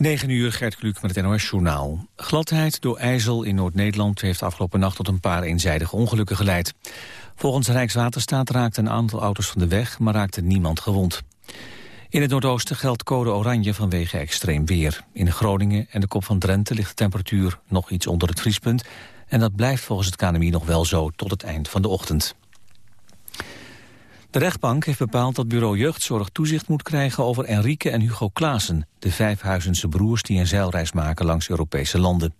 9 uur, Gert Kluk met het NOS-journaal. Gladheid door ijzel in Noord-Nederland heeft afgelopen nacht tot een paar eenzijdige ongelukken geleid. Volgens Rijkswaterstaat raakte een aantal auto's van de weg, maar raakte niemand gewond. In het Noordoosten geldt code oranje vanwege extreem weer. In Groningen en de kop van Drenthe ligt de temperatuur nog iets onder het vriespunt... en dat blijft volgens het KNMI nog wel zo tot het eind van de ochtend. De rechtbank heeft bepaald dat bureau jeugdzorg toezicht moet krijgen over Enrique en Hugo Klaassen, de vijfhuizense broers die een zeilreis maken langs Europese landen.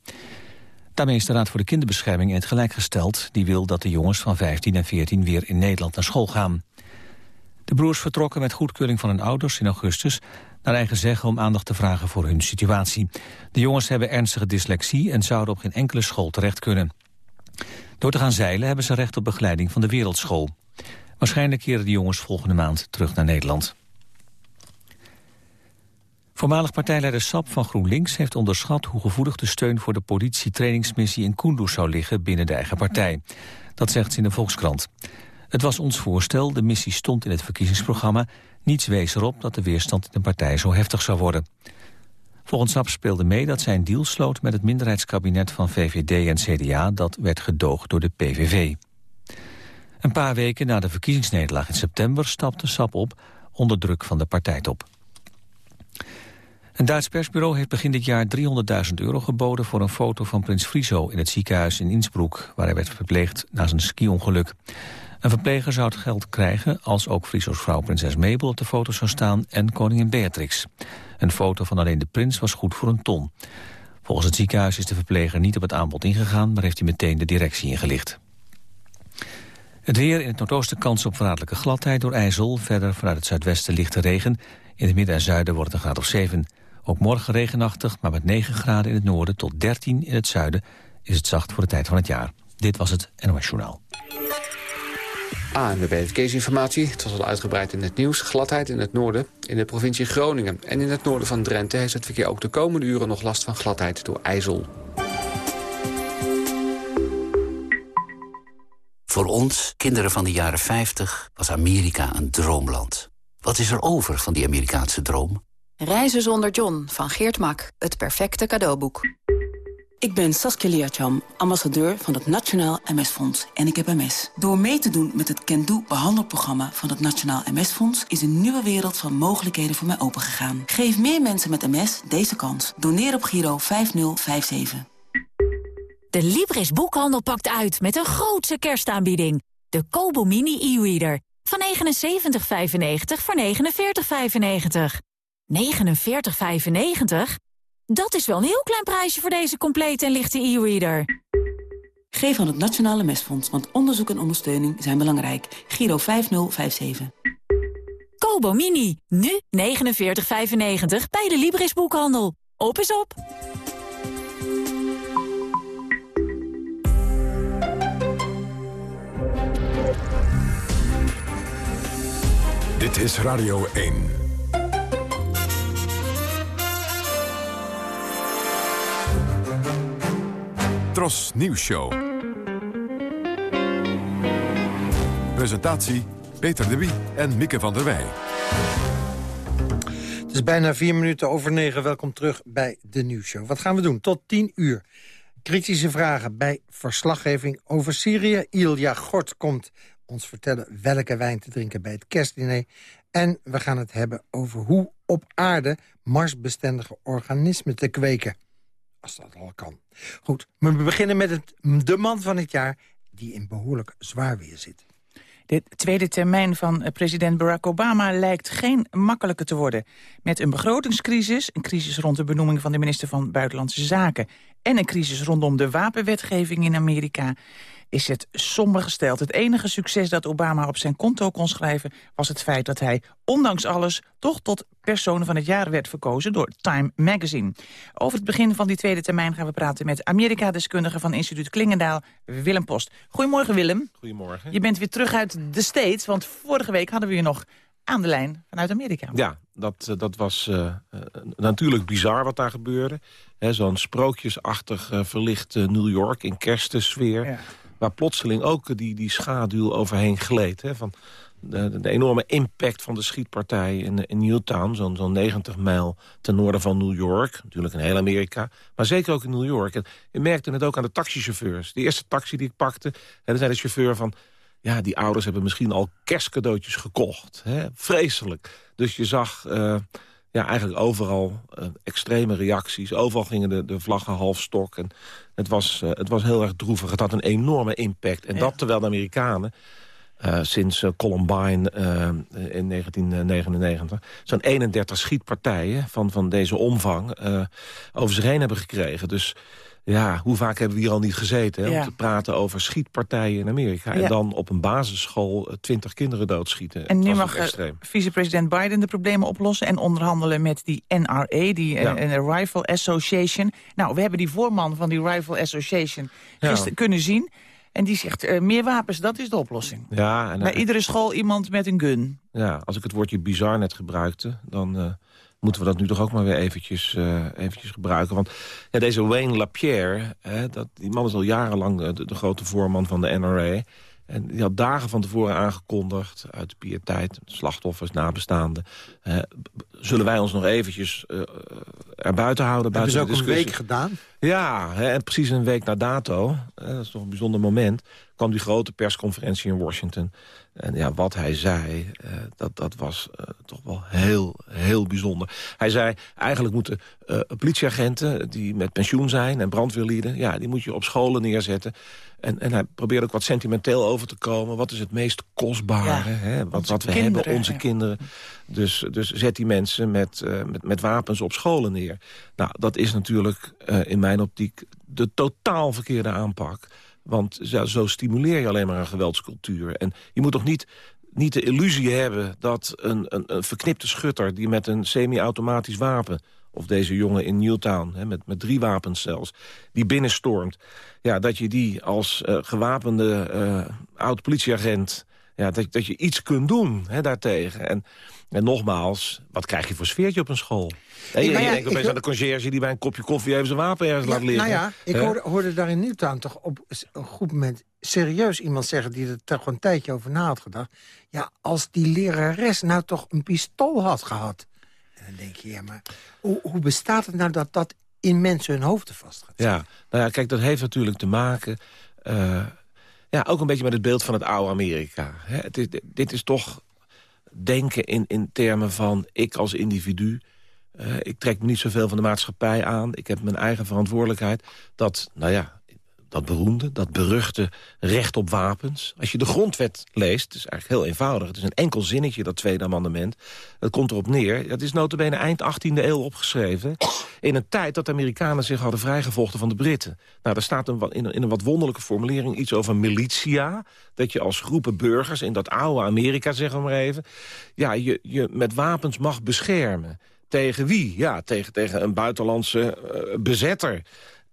Daarmee is de Raad voor de Kinderbescherming in het gelijk gesteld. Die wil dat de jongens van 15 en 14 weer in Nederland naar school gaan. De broers vertrokken met goedkeuring van hun ouders in augustus... naar eigen zeggen om aandacht te vragen voor hun situatie. De jongens hebben ernstige dyslexie en zouden op geen enkele school terecht kunnen. Door te gaan zeilen hebben ze recht op begeleiding van de wereldschool. Waarschijnlijk keren de jongens volgende maand terug naar Nederland. Voormalig partijleider Sap van GroenLinks heeft onderschat hoe gevoelig de steun voor de politietrainingsmissie in Kunduz zou liggen binnen de eigen partij. Dat zegt ze in de Volkskrant. Het was ons voorstel, de missie stond in het verkiezingsprogramma. Niets wees erop dat de weerstand in de partij zo heftig zou worden. Volgens Sap speelde mee dat zij een deal sloot met het minderheidskabinet van VVD en CDA... dat werd gedoogd door de PVV. Een paar weken na de verkiezingsnederlaag in september stapte Sap op onder druk van de partijtop. Een Duits persbureau heeft begin dit jaar 300.000 euro geboden voor een foto van prins Friso in het ziekenhuis in Innsbruck, waar hij werd verpleegd na zijn ski-ongeluk. Een verpleger zou het geld krijgen als ook Friso's vrouw prinses Mabel op de foto zou staan en koningin Beatrix. Een foto van alleen de prins was goed voor een ton. Volgens het ziekenhuis is de verpleger niet op het aanbod ingegaan, maar heeft hij meteen de directie ingelicht. Het weer in het noordoosten kans op verraderlijke gladheid door ijzel. Verder vanuit het zuidwesten lichte regen. In het midden en zuiden wordt het een graad of 7. Ook morgen regenachtig, maar met 9 graden in het noorden tot 13 in het zuiden... is het zacht voor de tijd van het jaar. Dit was het NOS Journaal. ANWB Verkeersinformatie. Het was al uitgebreid in het nieuws. Gladheid in het noorden, in de provincie Groningen. En in het noorden van Drenthe heeft het verkeer ook de komende uren nog last van gladheid door ijzel. Voor ons, kinderen van de jaren 50, was Amerika een droomland. Wat is er over van die Amerikaanse droom? Reizen zonder John van Geert Mak. Het perfecte cadeauboek. Ik ben Saskia Liacham, ambassadeur van het Nationaal MS-fonds. En ik heb MS. Door mee te doen met het Can Do behandelprogramma van het Nationaal MS-fonds... is een nieuwe wereld van mogelijkheden voor mij opengegaan. Geef meer mensen met MS deze kans. Doneer op Giro 5057. De Libris Boekhandel pakt uit met een grootse kerstaanbieding. De Kobo Mini e-reader. Van 79,95 voor 49,95. 49,95? Dat is wel een heel klein prijsje voor deze complete en lichte e-reader. Geef aan het Nationale Mesfonds, want onderzoek en ondersteuning zijn belangrijk. Giro 5057. Kobo Mini, nu 49,95 bij de Libris Boekhandel. Op is op! Dit is Radio 1. Tros Nieuws Show. Presentatie Peter de Wie en Mieke van der Wij. Het is bijna vier minuten over negen. Welkom terug bij de nieuwsshow. Wat gaan we doen? Tot tien uur. Kritische vragen bij verslaggeving over Syrië. Ilja Gort komt ons vertellen welke wijn te drinken bij het kerstdiner. En we gaan het hebben over hoe op aarde marsbestendige organismen te kweken. Als dat al kan. Goed, we beginnen met het, de man van het jaar die in behoorlijk zwaar weer zit. De tweede termijn van president Barack Obama lijkt geen makkelijke te worden. Met een begrotingscrisis, een crisis rond de benoeming van de minister van Buitenlandse Zaken... en een crisis rondom de wapenwetgeving in Amerika is het somber gesteld. Het enige succes dat Obama op zijn konto kon schrijven... was het feit dat hij, ondanks alles, toch tot persoon van het jaar werd verkozen... door Time Magazine. Over het begin van die tweede termijn gaan we praten met Amerika-deskundige... van instituut Klingendaal, Willem Post. Goedemorgen, Willem. Goedemorgen. Je bent weer terug uit de States, want vorige week hadden we je nog aan de lijn vanuit Amerika. Ja, dat, eh, dat was uh, natuurlijk bizar wat daar gebeurde. Zo'n sprookjesachtig uh, verlicht New York in kerstsfeer. Ja waar plotseling ook die, die schaduw overheen gleed. Hè, van de, de, enorme impact van de schietpartij in, in Newtown... zo'n zo'n 90 mijl ten noorden van New York. Natuurlijk in heel Amerika, maar zeker ook in New York. En je merkte het ook aan de taxichauffeurs. De eerste taxi die ik pakte, en zei de chauffeur van... ja, die ouders hebben misschien al kerstcadeautjes gekocht. Hè? Vreselijk. Dus je zag... Uh, ja, eigenlijk overal uh, extreme reacties. Overal gingen de, de vlaggen half stok. En het, was, uh, het was heel erg droevig. Het had een enorme impact. En ja. dat terwijl de Amerikanen uh, sinds Columbine in 1999... zo'n 31 schietpartijen van, van deze omvang over zich heen hebben gekregen. Dus ja, hoe vaak hebben we hier al niet gezeten... Hè, ja. om te praten over schietpartijen in Amerika. Ja. En dan op een basisschool twintig kinderen doodschieten. En nu mag vicepresident Biden de problemen oplossen... en onderhandelen met die NRA, die ja. Rifle Association. Nou, we hebben die voorman van die Rifle Association gisteren kunnen zien... En die zegt, uh, meer wapens, dat is de oplossing. Ja, en, Bij iedere school iemand met een gun. Ja, als ik het woordje bizar net gebruikte... dan moeten we dat nu toch ook maar weer eventjes, uh, eventjes gebruiken. Want ja, deze Wayne Lapierre, hè, dat, die man is al jarenlang de, de grote voorman van de NRA... En die had dagen van tevoren aangekondigd, uit de pietijd, slachtoffers, nabestaanden. Uh, zullen wij ons nog eventjes uh, erbuiten houden? Hebben ze ook een week gedaan? Ja, hè, en precies een week na dato, hè, dat is toch een bijzonder moment... kwam die grote persconferentie in Washington. En ja, wat hij zei, uh, dat, dat was uh, toch wel heel, heel bijzonder. Hij zei, eigenlijk moeten uh, politieagenten die met pensioen zijn... en brandweerlieden, ja, die moet je op scholen neerzetten. En, en hij probeerde ook wat sentimenteel over te komen. Wat is het meest kostbare, ja, hè? Wat, wat we kinderen, hebben, onze ja. kinderen. Dus, dus zet die mensen met, met, met wapens op scholen neer. Nou, dat is natuurlijk in mijn optiek de totaal verkeerde aanpak... Want zo, stimuleer je alleen maar een geweldscultuur. En je moet toch niet, niet de illusie hebben dat een, een, een verknipte schutter... die met een semi-automatisch wapen of deze jongen in Newtown, hè, met, met drie wapens zelfs, die binnenstormt. Ja, dat je die als uh, gewapende uh, oud-politieagent... Ja, dat, dat je iets kunt doen hè, daartegen. En, en nogmaals, wat krijg je voor sfeertje op een school? En je, ja, je denkt opeens aan de conciërge die bij een kopje koffie even zijn wapen ergens ja, laat liggen. Nou ja, ik hoorde, hoorde daar in Newtown toch op een goed moment serieus iemand zeggen... die er toch een tijdje over na had gedacht. Ja, als die lerares nou toch een pistool had gehad. En dan denk je, ja, maar hoe, hoe bestaat het nou dat dat in mensen hun hoofden vast gaat Ja, nou ja, kijk, dat heeft natuurlijk te maken... Uh, ja, ook een beetje met het beeld van het oude Amerika. Hè? Het is, dit is toch denken in, in termen van ik als individu... Uh, ik trek me niet zoveel van de maatschappij aan. Ik heb mijn eigen verantwoordelijkheid. Dat, nou ja, dat beroemde, dat beruchte recht op wapens. Als je de grondwet leest, het is eigenlijk heel eenvoudig. Het is een enkel zinnetje, dat tweede amendement. Dat komt erop neer. Dat is notabene eind 18e eeuw opgeschreven. In een tijd dat de Amerikanen zich hadden vrijgevochten van de Britten. Nou, daar staat een, in, een, in een wat wonderlijke formulering iets over militia. Dat je als groepen burgers in dat oude Amerika, zeggen we maar even... ja, je, je met wapens mag beschermen. Tegen wie? Ja, tegen, tegen een buitenlandse uh, bezetter.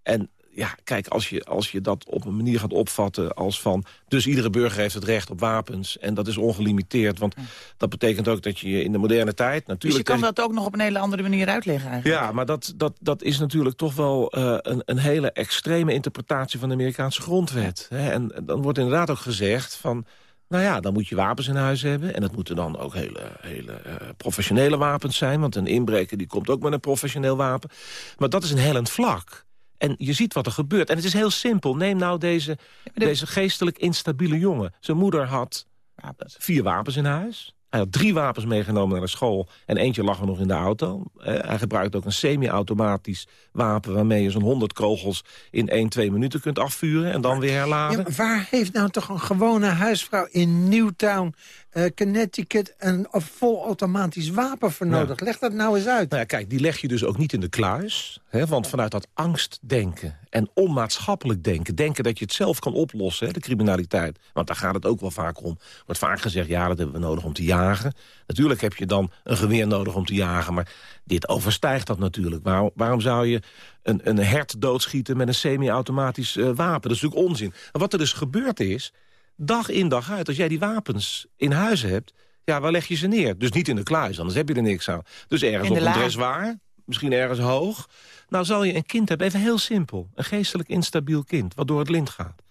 En ja, kijk, als je, als je dat op een manier gaat opvatten als van... dus iedere burger heeft het recht op wapens en dat is ongelimiteerd. Want dat betekent ook dat je in de moderne tijd... natuurlijk. Dus je kan dat ook nog op een hele andere manier uitleggen eigenlijk? Ja, maar dat, dat, dat is natuurlijk toch wel uh, een, een hele extreme interpretatie... van de Amerikaanse grondwet. Hè? En dan wordt inderdaad ook gezegd van... Nou ja, dan moet je wapens in huis hebben. En dat moeten dan ook hele, hele uh, professionele wapens zijn. Want een inbreker die komt ook met een professioneel wapen. Maar dat is een hellend vlak. En je ziet wat er gebeurt. En het is heel simpel. Neem nou deze, ja, deze geestelijk instabiele jongen. Zijn moeder had wapens. vier wapens in huis. Hij had drie wapens meegenomen naar de school en eentje lag er nog in de auto. Uh, hij gebruikt ook een semi-automatisch wapen... waarmee je zo'n 100 kogels in 1, 2 minuten kunt afvuren en dan maar, weer herladen. Ja, waar heeft nou toch een gewone huisvrouw in Newtown... Uh, Connecticut een vol automatisch wapen voor nodig? Ja. Leg dat nou eens uit. Nou ja, kijk, die leg je dus ook niet in de kluis. Hè, want vanuit dat angstdenken en onmaatschappelijk denken... denken dat je het zelf kan oplossen, hè, de criminaliteit. Want daar gaat het ook wel vaak om. wordt vaak gezegd, ja, dat hebben we nodig om te jagen. Natuurlijk heb je dan een geweer nodig om te jagen... maar dit overstijgt dat natuurlijk. Waarom, waarom zou je een, een hert doodschieten met een semi-automatisch uh, wapen? Dat is natuurlijk onzin. En wat er dus gebeurd is, dag in dag uit... als jij die wapens in huis hebt, ja, waar leg je ze neer? Dus niet in de kluis, anders heb je er niks aan. Dus ergens op een dressoir, misschien ergens hoog... Nou zal je een kind hebben, even heel simpel. Een geestelijk instabiel kind, wat door het lint gaat.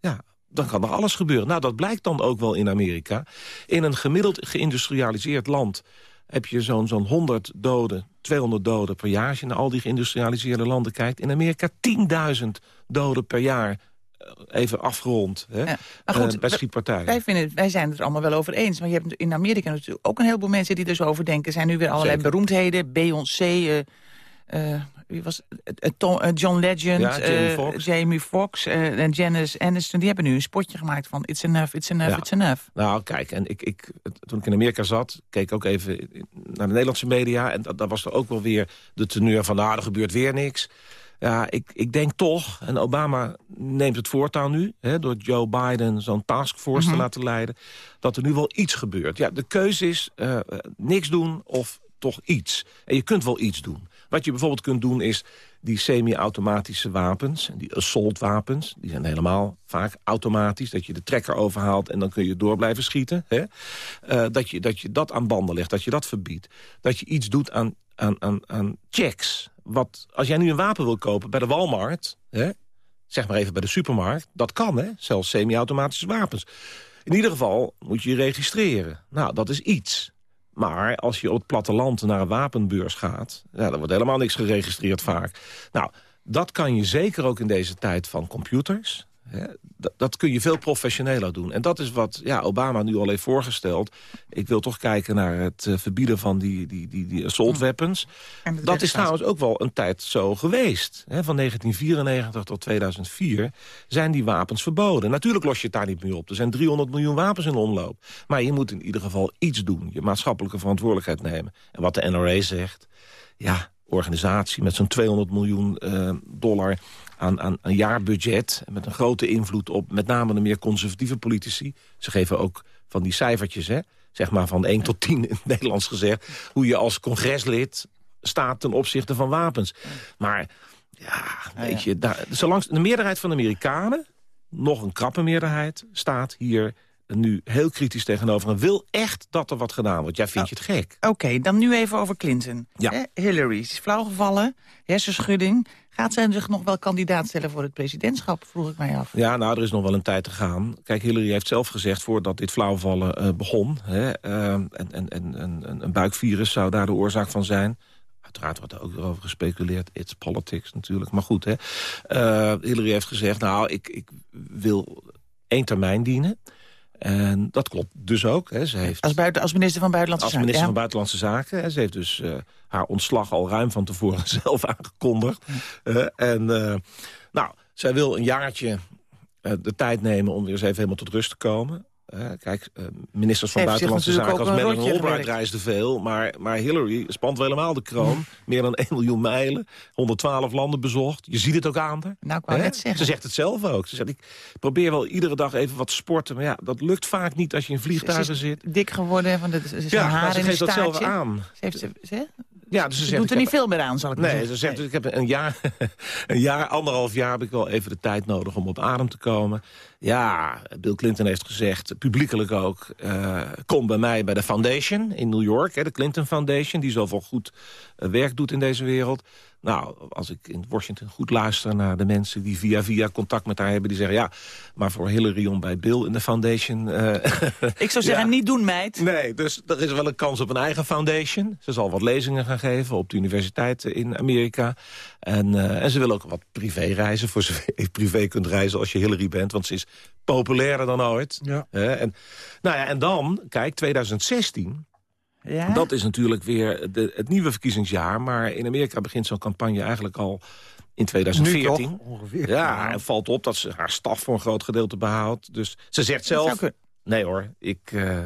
Ja, dan kan er alles gebeuren. Nou, dat blijkt dan ook wel in Amerika. In een gemiddeld geïndustrialiseerd land heb je zo'n zo'n 100 doden, 200 doden per jaar... als je naar al die geïndustrialiseerde landen kijkt. In Amerika 10.000 doden per jaar even afgerond hè, ja, maar goed, uh, bij schietpartijen. Wij, vinden, wij zijn het er allemaal wel over eens. Maar je hebt in Amerika natuurlijk ook een heleboel mensen die er zo over denken. Er zijn nu weer allerlei Zeker. beroemdheden. Beyoncé, uh, uh, wie was John Legend, ja, Jamie Foxx, en Janice Aniston. Die hebben nu een spotje gemaakt van It's enough, it's enough, ja. it's enough. Nou, kijk, en ik, ik, toen ik in Amerika zat, keek ook even naar de Nederlandse media. En daar was er ook wel weer de teneur van, nou, er gebeurt weer niks. Ja, ik, ik denk toch, en Obama neemt het voortouw nu... Hè, door Joe Biden zo'n taskforce mm -hmm. te laten leiden... dat er nu wel iets gebeurt. Ja, de keuze is uh, niks doen of toch iets. En je kunt wel iets doen. Wat je bijvoorbeeld kunt doen is die semi-automatische wapens... die assault-wapens, die zijn helemaal vaak automatisch... dat je de trekker overhaalt en dan kun je door blijven schieten. Hè? Uh, dat, je, dat je dat aan banden legt, dat je dat verbiedt. Dat je iets doet aan, aan, checks wat, als jij nu een wapen wil kopen bij de Walmart... Hè, zeg maar even bij de supermarkt, dat kan, hè? zelfs semi-automatische wapens. In ieder geval moet je je registreren. Nou, dat is iets. Maar als je op het platteland naar een wapenbeurs gaat... Ja, dan wordt helemaal niks geregistreerd vaak. Nou, dat kan je zeker ook in deze tijd van computers... Hè, dat, dat, kun je veel professioneler doen. En dat is wat ja, Obama nu al heeft voorgesteld. Ik wil toch kijken naar het uh, verbieden van die, die, die, die assault weapons. Dat, is trouwens ook wel een tijd zo geweest. Hè, van 1994 tot 2004 zijn die wapens verboden. Natuurlijk los je het daar niet meer op. Er zijn 300 miljoen wapens in omloop. Maar je moet in ieder geval iets doen. Je maatschappelijke verantwoordelijkheid nemen. En wat de NRA zegt... ja, organisatie met zo'n 200 miljoen uh, dollar aan, aan een jaarbudget... met een grote invloed op met name de meer conservatieve politici. Ze geven ook van die cijfertjes, hè, zeg maar van 1 tot 10 in het Nederlands gezegd... hoe je als congreslid staat ten opzichte van wapens. Maar ja, weet je, daar, zolang de meerderheid van de Amerikanen... nog een krappe meerderheid staat hier nu heel kritisch tegenover... en wil echt dat er wat gedaan wordt. Jij vindt je het gek. Oké, okay, dan nu even over Clinton. Ja. Hillary is flauwgevallen, hersenschudding. Gaat zij zich nog wel kandidaat stellen voor het presidentschap, vroeg ik mij af. Ja, nou, er is nog wel een tijd te gaan. Kijk, Hillary heeft zelf gezegd, voordat dit flauwvallen uh, begon... Hè, uh, en, en, en, en, een buikvirus zou daar de oorzaak van zijn... Uiteraard wordt er ook over gespeculeerd. It's politics natuurlijk. Maar goed, hè. Uh, Hillary heeft gezegd, nou, ik, ik wil één termijn dienen... En dat klopt dus ook. Hè. Ze heeft, als, buiten, als minister van Buitenlandse Zaken? Als minister van Buitenlandse Zaken. Hè. Ze heeft dus uh, haar ontslag al ruim van tevoren zelf aangekondigd. Uh, en uh, nou, zij wil een jaartje de tijd nemen om weer eens even helemaal tot rust te komen. Uh, kijk, uh, ministers van Buitenlandse Zaken als Madeleine Albright reisden veel... Maar, maar Hillary spant wel helemaal de kroon. Meer dan 1 miljoen mijlen, 112 landen bezocht. Je ziet het ook aan haar. Nou, ik wou net zeggen. Ze zegt het zelf ook. Ze zegt, ik probeer wel iedere dag even wat te sporten. Maar ja, dat lukt vaak niet als je in vliegtuigen zit. dik geworden, van de, ze ja, haar ze geeft dat zelf aan. Ze heeft ze, ze, ja, dus ze, ze zegt, doet er niet veel meer aan, zal ik nee, zeggen. ze zegt, dus ik heb een jaar, een jaar, anderhalf jaar heb ik wel even de tijd nodig om op adem te komen. Ja, Bill Clinton heeft gezegd, publiekelijk ook... Uh, kom bij mij bij de Foundation in New York, hè, de Clinton Foundation... die zoveel goed uh, werk doet in deze wereld. Nou, als ik in Washington goed luister naar de mensen... die via via contact met haar hebben, die zeggen... ja, maar voor Hillary om bij Bill in de Foundation... Uh, ik zou zeggen, ja. niet doen, meid. Nee, dus er is wel een kans op een eigen foundation. Ze zal wat lezingen gaan geven op de universiteiten in Amerika. En, en ze wil ook wat privé reizen, voor zover je privé kunt reizen als je Hillary bent. Want ze is populairder dan ooit. Ja. en, nou ja, en dan, kijk, 2016... Ja? Dat is natuurlijk weer de, het nieuwe verkiezingsjaar. Maar in Amerika begint zo'n campagne eigenlijk al in 2014. Nu toch, ongeveer. Ja, en valt op dat ze haar staf voor een groot gedeelte behoudt. Dus ze zegt zelf... Nee hoor, ik, uh,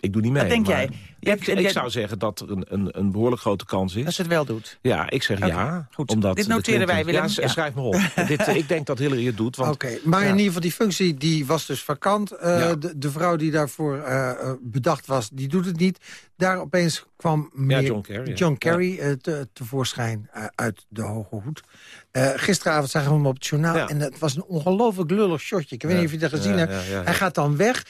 ik doe niet mee. Wat denk jij? Ik, ik, ik, zou zeggen dat er een, een, een behoorlijk grote kans is. Dat ze het wel doet? Ja, ik zeg okay, ja. Goed. Omdat Dit noteren wij, Willem. Ja, ja, schrijf maar op. Dit, ik denk dat Hillary het doet. Oké, okay, maar ja. in ieder geval die functie die was dus vakant. Uh, ja. de, de, vrouw die daarvoor uh, bedacht was, die doet het niet. Daar opeens kwam meer John Kerry, John Kerry uh, te, tevoorschijn uit de Hoge Hoed. Gisteravond zagen we hem op het journaal en het was een ongelooflijk lullig shotje. Ik weet niet of je dat gezien hebt. Hij gaat dan weg,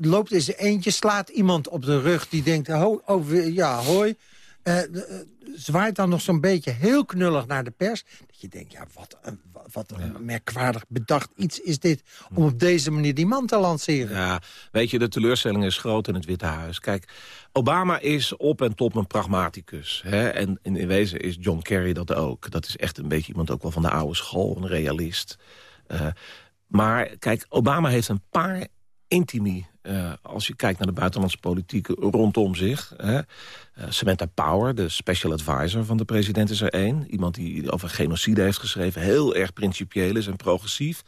loopt in zijn eentje, slaat iemand op de rug die denkt... Oh, oh ja, hoi. Eh, zwaait dan nog zo'n beetje heel knullig naar de pers. Dat je denkt, ja, wat een, wat een merkwaardig bedacht iets is dit... om op deze manier die man te lanceren. Ja, weet je, de teleurstelling is groot in het Witte Huis. Kijk, Obama is op en top een pragmaticus. Hè? En in, wezen is John Kerry dat ook. Dat is echt een beetje iemand ook wel van de oude school, een realist. Uh, maar kijk, Obama heeft een paar intimi uh, als je kijkt naar de buitenlandse politiek rondom zich. Hè. Uh, Samantha Power, de special advisor van de president, is er één. Iemand die over genocide heeft geschreven. Heel erg principieel is en progressief.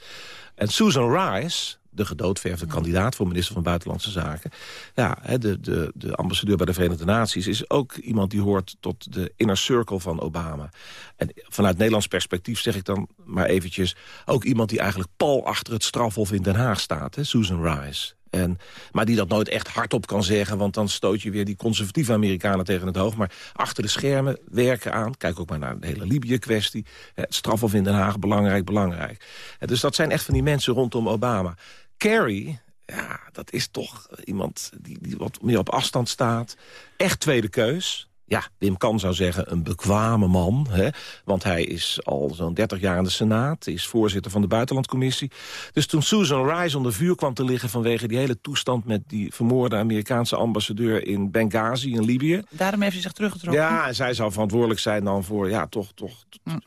En Susan Rice, de gedoodverfde kandidaat voor minister van Buitenlandse Zaken. Ja, de, de, de ambassadeur bij de Verenigde Naties is ook iemand die hoort tot de inner circle van Obama. En vanuit Nederlands perspectief zeg ik dan maar eventjes... ook iemand die eigenlijk pal achter het strafhof in Den Haag staat, hè, Susan Rice. En, maar die dat nooit echt hardop kan zeggen... want dan stoot je weer die conservatieve Amerikanen tegen het hoofd. Maar achter de schermen werken aan. Kijk ook maar naar de hele Libië-kwestie. Het strafhof in Den Haag, belangrijk, belangrijk. Dus dat zijn echt van die mensen rondom Obama. Kerry, ja, dat is toch iemand die, die wat meer op afstand staat. Echt tweede keus ja, Wim Kan zou zeggen een bekwame man. Hè? Want hij is al zo'n 30 jaar in de Senaat. Is voorzitter van de Buitenlandcommissie. Dus toen Susan Rice onder vuur kwam te liggen... vanwege die hele toestand met die vermoorde Amerikaanse ambassadeur... in Benghazi in Libië. Daarom heeft hij zich teruggetrokken? Ja, en zij zou verantwoordelijk zijn dan voor ja, toch, toch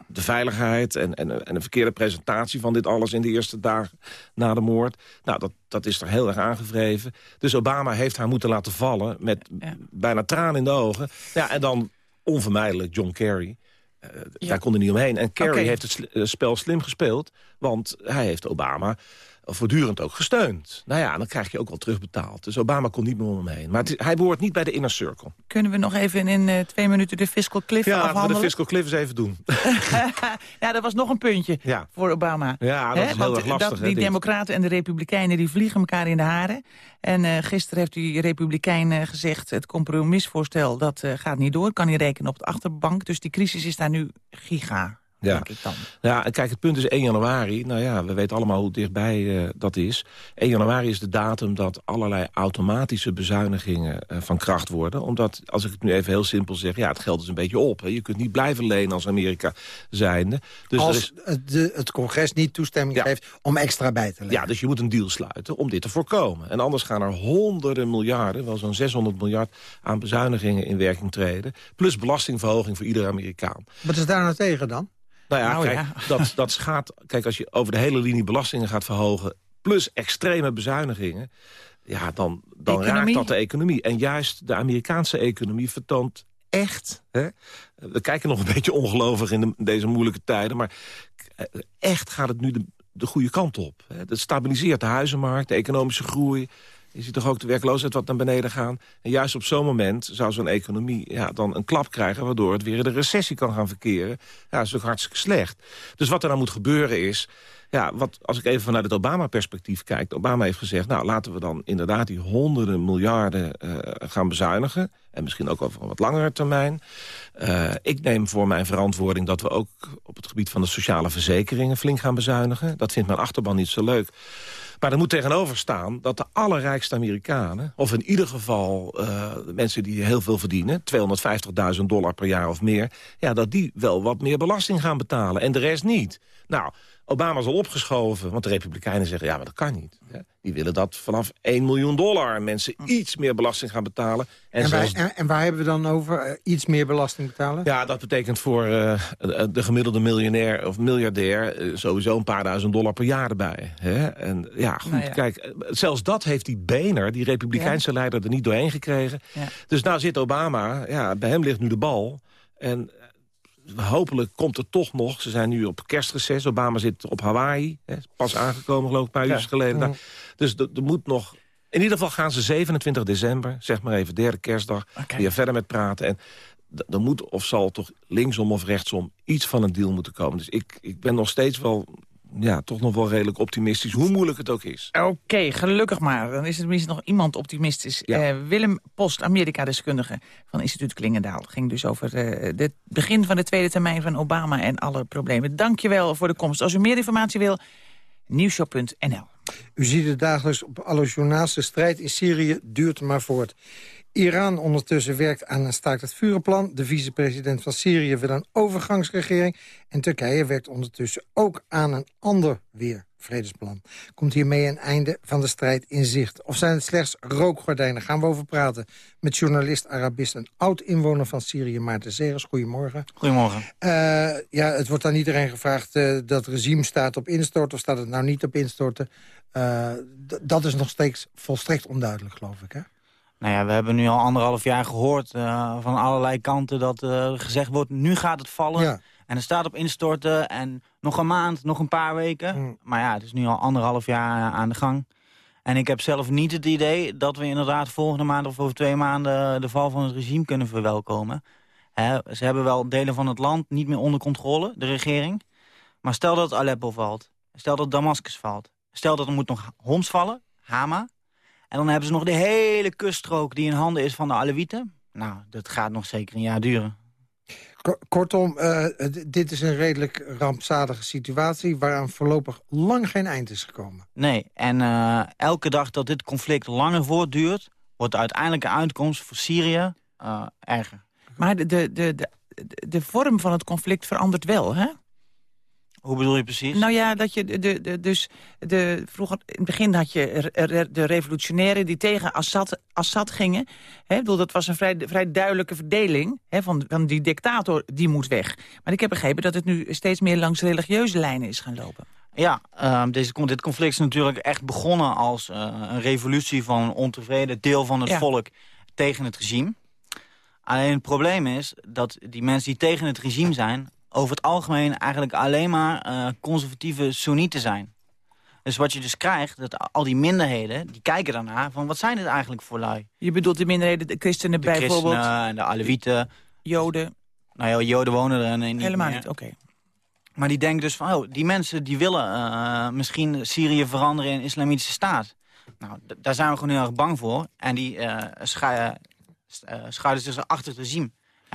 de veiligheid... En, en, en een verkeerde presentatie van dit alles in de eerste dagen na de moord. Nou, dat, dat is er heel erg aangevreven. Dus Obama heeft haar moeten laten vallen met bijna tranen in de ogen. Ja, en dan onvermijdelijk John Kerry. Uh, Daar kon er niet omheen. En Kerry heeft het eh, spel slim gespeeld. Want hij heeft Obama voortdurend ook gesteund. Nou ja, dan krijg je ook wel terugbetaald. Dus Obama kon niet meer om hem heen. Maar hij behoort niet bij de inner circle. Kunnen we nog even in uh, twee minuten de fiscal cliff ja, afhandelen? Ja, de fiscal cliff eens even doen. ja, dat was nog een puntje ja. voor Obama. Ja, dat is heel erg lastig. Dat, die democraten en de republikeinen die vliegen elkaar in de haren. En uh, gisteren heeft die republikein uh, gezegd... het compromisvoorstel dat gaat niet door. Kan niet rekenen op de achterbank. Dus die crisis is daar nu giga ja. Ja, kijk, het punt is 1 januari. Nou ja, we weten allemaal hoe dichtbij uh, dat is. 1 januari is de datum dat allerlei automatische bezuinigingen uh, van kracht worden. Omdat, als ik het nu even heel simpel zeg, ja, het geld is een beetje op. Hè. Je kunt niet blijven lenen als Amerika zijnde. Dus als is... de, het congres niet toestemming geeft om extra bij te leggen. Ja, dus je moet een deal sluiten om dit te voorkomen. En anders gaan er honderden miljarden, wel zo'n 600 miljard... aan bezuinigingen in werking treden. Plus belastingverhoging voor iedere Amerikaan. Wat is daar nou tegen dan? Nou ja, nou, kijk, Dat, dat gaat, kijk, als je over de hele linie belastingen gaat verhogen... plus extreme bezuinigingen, ja, dan, dan raakt dat de economie. En juist de Amerikaanse economie vertoont echt... Hè, we kijken nog een beetje ongelovig in deze moeilijke tijden... maar echt gaat het nu de, de goede kant op. Het stabiliseert de huizenmarkt, de economische groei... Je ziet toch ook de werkloosheid wat naar beneden gaan. En juist op zo'n moment zou zo'n economie ja, dan een klap krijgen... waardoor het weer in de recessie kan gaan verkeren. Ja, dat is ook hartstikke slecht. Dus wat er dan moet gebeuren is... Ja, wat, als ik even vanuit het Obama-perspectief kijk... Obama heeft gezegd, nou laten we dan inderdaad die honderden miljarden uh, gaan bezuinigen. En misschien ook over een wat langere termijn. Uh, ik neem voor mijn verantwoording dat we ook op het gebied van de sociale verzekeringen flink gaan bezuinigen. Dat vindt mijn achterban niet zo leuk. Maar er moet tegenover staan dat de allerrijkste Amerikanen... of in ieder geval uh, mensen die heel veel verdienen... 250.000 dollar per jaar of meer... Ja, dat die wel wat meer belasting gaan betalen en de rest niet. Nou, Obama is al opgeschoven, want de Republikeinen zeggen... ja, maar dat kan niet. Die willen dat vanaf 1 miljoen dollar mensen iets meer belasting gaan betalen. En, en, wij, en, waar hebben we dan over eh, iets meer belasting betalen? Ja, dat betekent voor uh, de gemiddelde miljonair of miljardair... Uh, sowieso een paar duizend dollar per jaar erbij. Hè? En ja, goed, nou kijk, zelfs dat heeft die Bener, die republikeinse leider, er niet doorheen gekregen. Ja. Dus nou zit Obama, ja, bij hem ligt nu de bal... En hopelijk komt er toch nog. Ze zijn nu op kerstreces. Obama zit op Hawaii. Hè, pas aangekomen, geloof ik, een paar uur geleden. Nou, dus er moet nog... In ieder geval gaan ze 27 december, zeg maar even, derde kerstdag... Okay. weer verder met praten. En er moet of zal toch linksom of rechtsom iets van een deal moeten komen. Dus ik, ik ben nog steeds wel ja, toch nog wel redelijk optimistisch, hoe moeilijk het ook is. Oké, gelukkig maar. Dan is er tenminste nog iemand optimistisch. Uh, Willem Post, Amerika-deskundige van instituut Klingendaal. ging dus over uh, het begin van de tweede termijn van Obama en alle problemen. Dank je wel voor de komst. Als u meer informatie wil, nieuwshow.nl. U ziet het dagelijks op alle journaals. De strijd in Syrië duurt maar voort. Iran ondertussen werkt aan een staakt het vurenplan. De vicepresident van Syrië wil een overgangsregering. En Turkije werkt ondertussen ook aan een ander weer vredesplan. Komt hiermee een einde van de strijd in zicht? Of zijn het slechts rookgordijnen? Gaan we over praten met journalist, Arabist... en oud-inwoner van Syrië, Maarten Zeres. Goedemorgen. Goedemorgen. Uh, ja, het wordt aan iedereen gevraagd uh, dat regime staat op instorten... of staat het nou niet op instorten? Uh, dat is nog steeds volstrekt onduidelijk, geloof ik, hè? Nou ja, we hebben nu al anderhalf jaar gehoord van allerlei kanten... dat gezegd wordt, nu gaat het vallen... Ja. En het staat op instorten en nog een maand, nog een paar weken. Mm. Maar ja, het is nu al anderhalf jaar aan de gang. En ik heb zelf niet het idee dat we inderdaad volgende maand of over twee maanden de val van het regime kunnen verwelkomen. ze hebben wel delen van het land niet meer onder controle, de regering. Maar stel dat Aleppo valt, stel dat Damascus valt, stel dat er moet nog Homs vallen, Hama. En dan hebben ze nog de hele kuststrook die in handen is van de Alewieten. Nou, dat gaat nog zeker een jaar duren. Kortom, uh, dit is een redelijk rampzalige situatie... waaraan voorlopig lang geen eind is gekomen. Nee, en uh, elke dag dat dit conflict langer voortduurt... wordt de uiteindelijke uitkomst voor Syrië uh, erger. Maar de, de, de, de, de vorm van het conflict verandert wel, hè? Hoe bedoel je precies? Nou ja, dat je de, de, dus de, vroeger in het begin had je de revolutionairen die tegen Assad, Assad gingen. Hè, bedoel, dat was een vrij, vrij duidelijke verdeling hè, van, van die dictator, die moet weg. Maar ik heb begrepen dat het nu steeds meer langs religieuze lijnen is gaan lopen. Ja, uh, deze, dit conflict is natuurlijk echt begonnen als uh, een revolutie van een ontevreden deel van het ja. volk tegen het regime. Alleen het probleem is dat die mensen die tegen het regime zijn over het algemeen eigenlijk alleen maar uh, conservatieve Soenieten zijn. Dus wat je dus krijgt, dat al die minderheden, die kijken daarna van wat zijn dit eigenlijk voor lui? Je bedoelt de minderheden, de christenen de bijvoorbeeld? De christenen en de Alewieten. Joden? Nou ja, Joden wonen er niet Helemaal meer. niet, oké. Okay. Maar die denken dus van, oh, die mensen die willen uh, misschien Syrië veranderen in islamitische staat. Nou, daar zijn we gewoon heel erg bang voor. En die uh, schuilen zich achter het regime.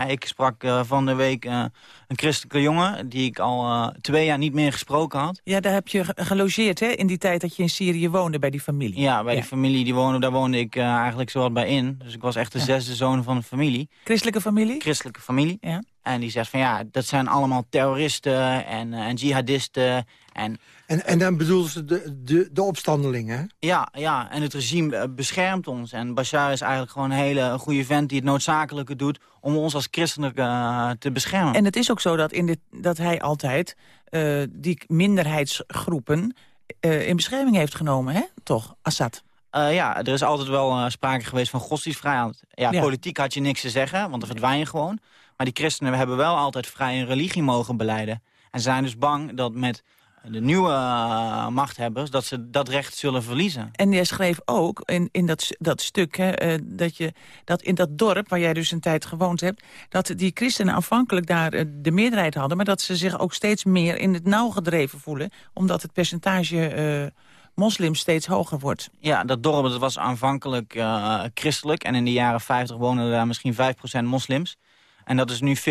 Ik sprak uh, van de week uh, een christelijke jongen... die ik al uh, twee jaar niet meer gesproken had. Ja, daar heb je gelogeerd, hè? In die tijd dat je in Syrië woonde bij die familie. Ja, bij ja. die familie, die woonde, daar woonde ik eigenlijk zo wat bij in. Dus ik was echt de ja. zesde zoon van de familie. Christelijke familie? Christelijke familie. Ja. En die zegt van ja, dat zijn allemaal terroristen en, en jihadisten... En, en, en dan bedoelen ze de, de, de opstandelingen, Ja, ja, en het regime beschermt ons. En Bashar is eigenlijk gewoon een hele goede vent die het noodzakelijke doet... om ons als christenen uh, te beschermen. En het is ook zo dat, in dit, dat hij altijd uh, die minderheidsgroepen uh, in bescherming heeft genomen, hè? Toch, Assad? Uh, ja, er is altijd wel uh, sprake geweest van godsdienstvrijheid. Ja, ja, politiek had je niks te zeggen, want dan verdwijn je gewoon. Maar die christenen hebben wel altijd vrij een religie mogen beleiden. En zijn dus bang dat met de nieuwe uh, machthebbers... dat ze dat recht zullen verliezen. En jij schreef ook in, in dat, dat stuk... Hè, uh, dat, je, dat in dat dorp waar jij dus een tijd gewoond hebt... dat die christenen aanvankelijk daar uh, de meerderheid hadden... maar dat ze zich ook steeds meer in het nauw gedreven voelen... omdat het percentage moslims steeds hoger wordt. Ja, dat dorp dat was aanvankelijk christelijk... en in de jaren 50 woonden daar misschien 5% moslims... En dat is nu 50-50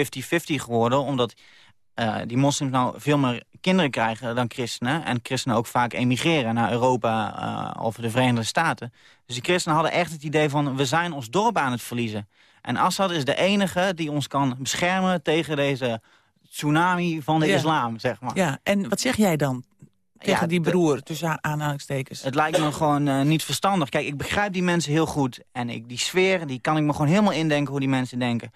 geworden, omdat uh, die moslims nou veel meer kinderen krijgen dan christenen. En christenen ook vaak emigreren naar Europa uh, of de Verenigde Staten. Dus die christenen hadden echt het idee van, we zijn ons dorp aan het verliezen. En Assad is de enige die ons kan beschermen tegen deze tsunami van de ja. islam, zeg maar. Ja, en wat zeg jij dan? Tegen ja, die broer, tussen aanhalingstekens. Het lijkt me gewoon uh, niet verstandig. Kijk, ik begrijp die mensen heel goed. En ik, die sfeer, die kan ik me gewoon helemaal indenken hoe die mensen denken.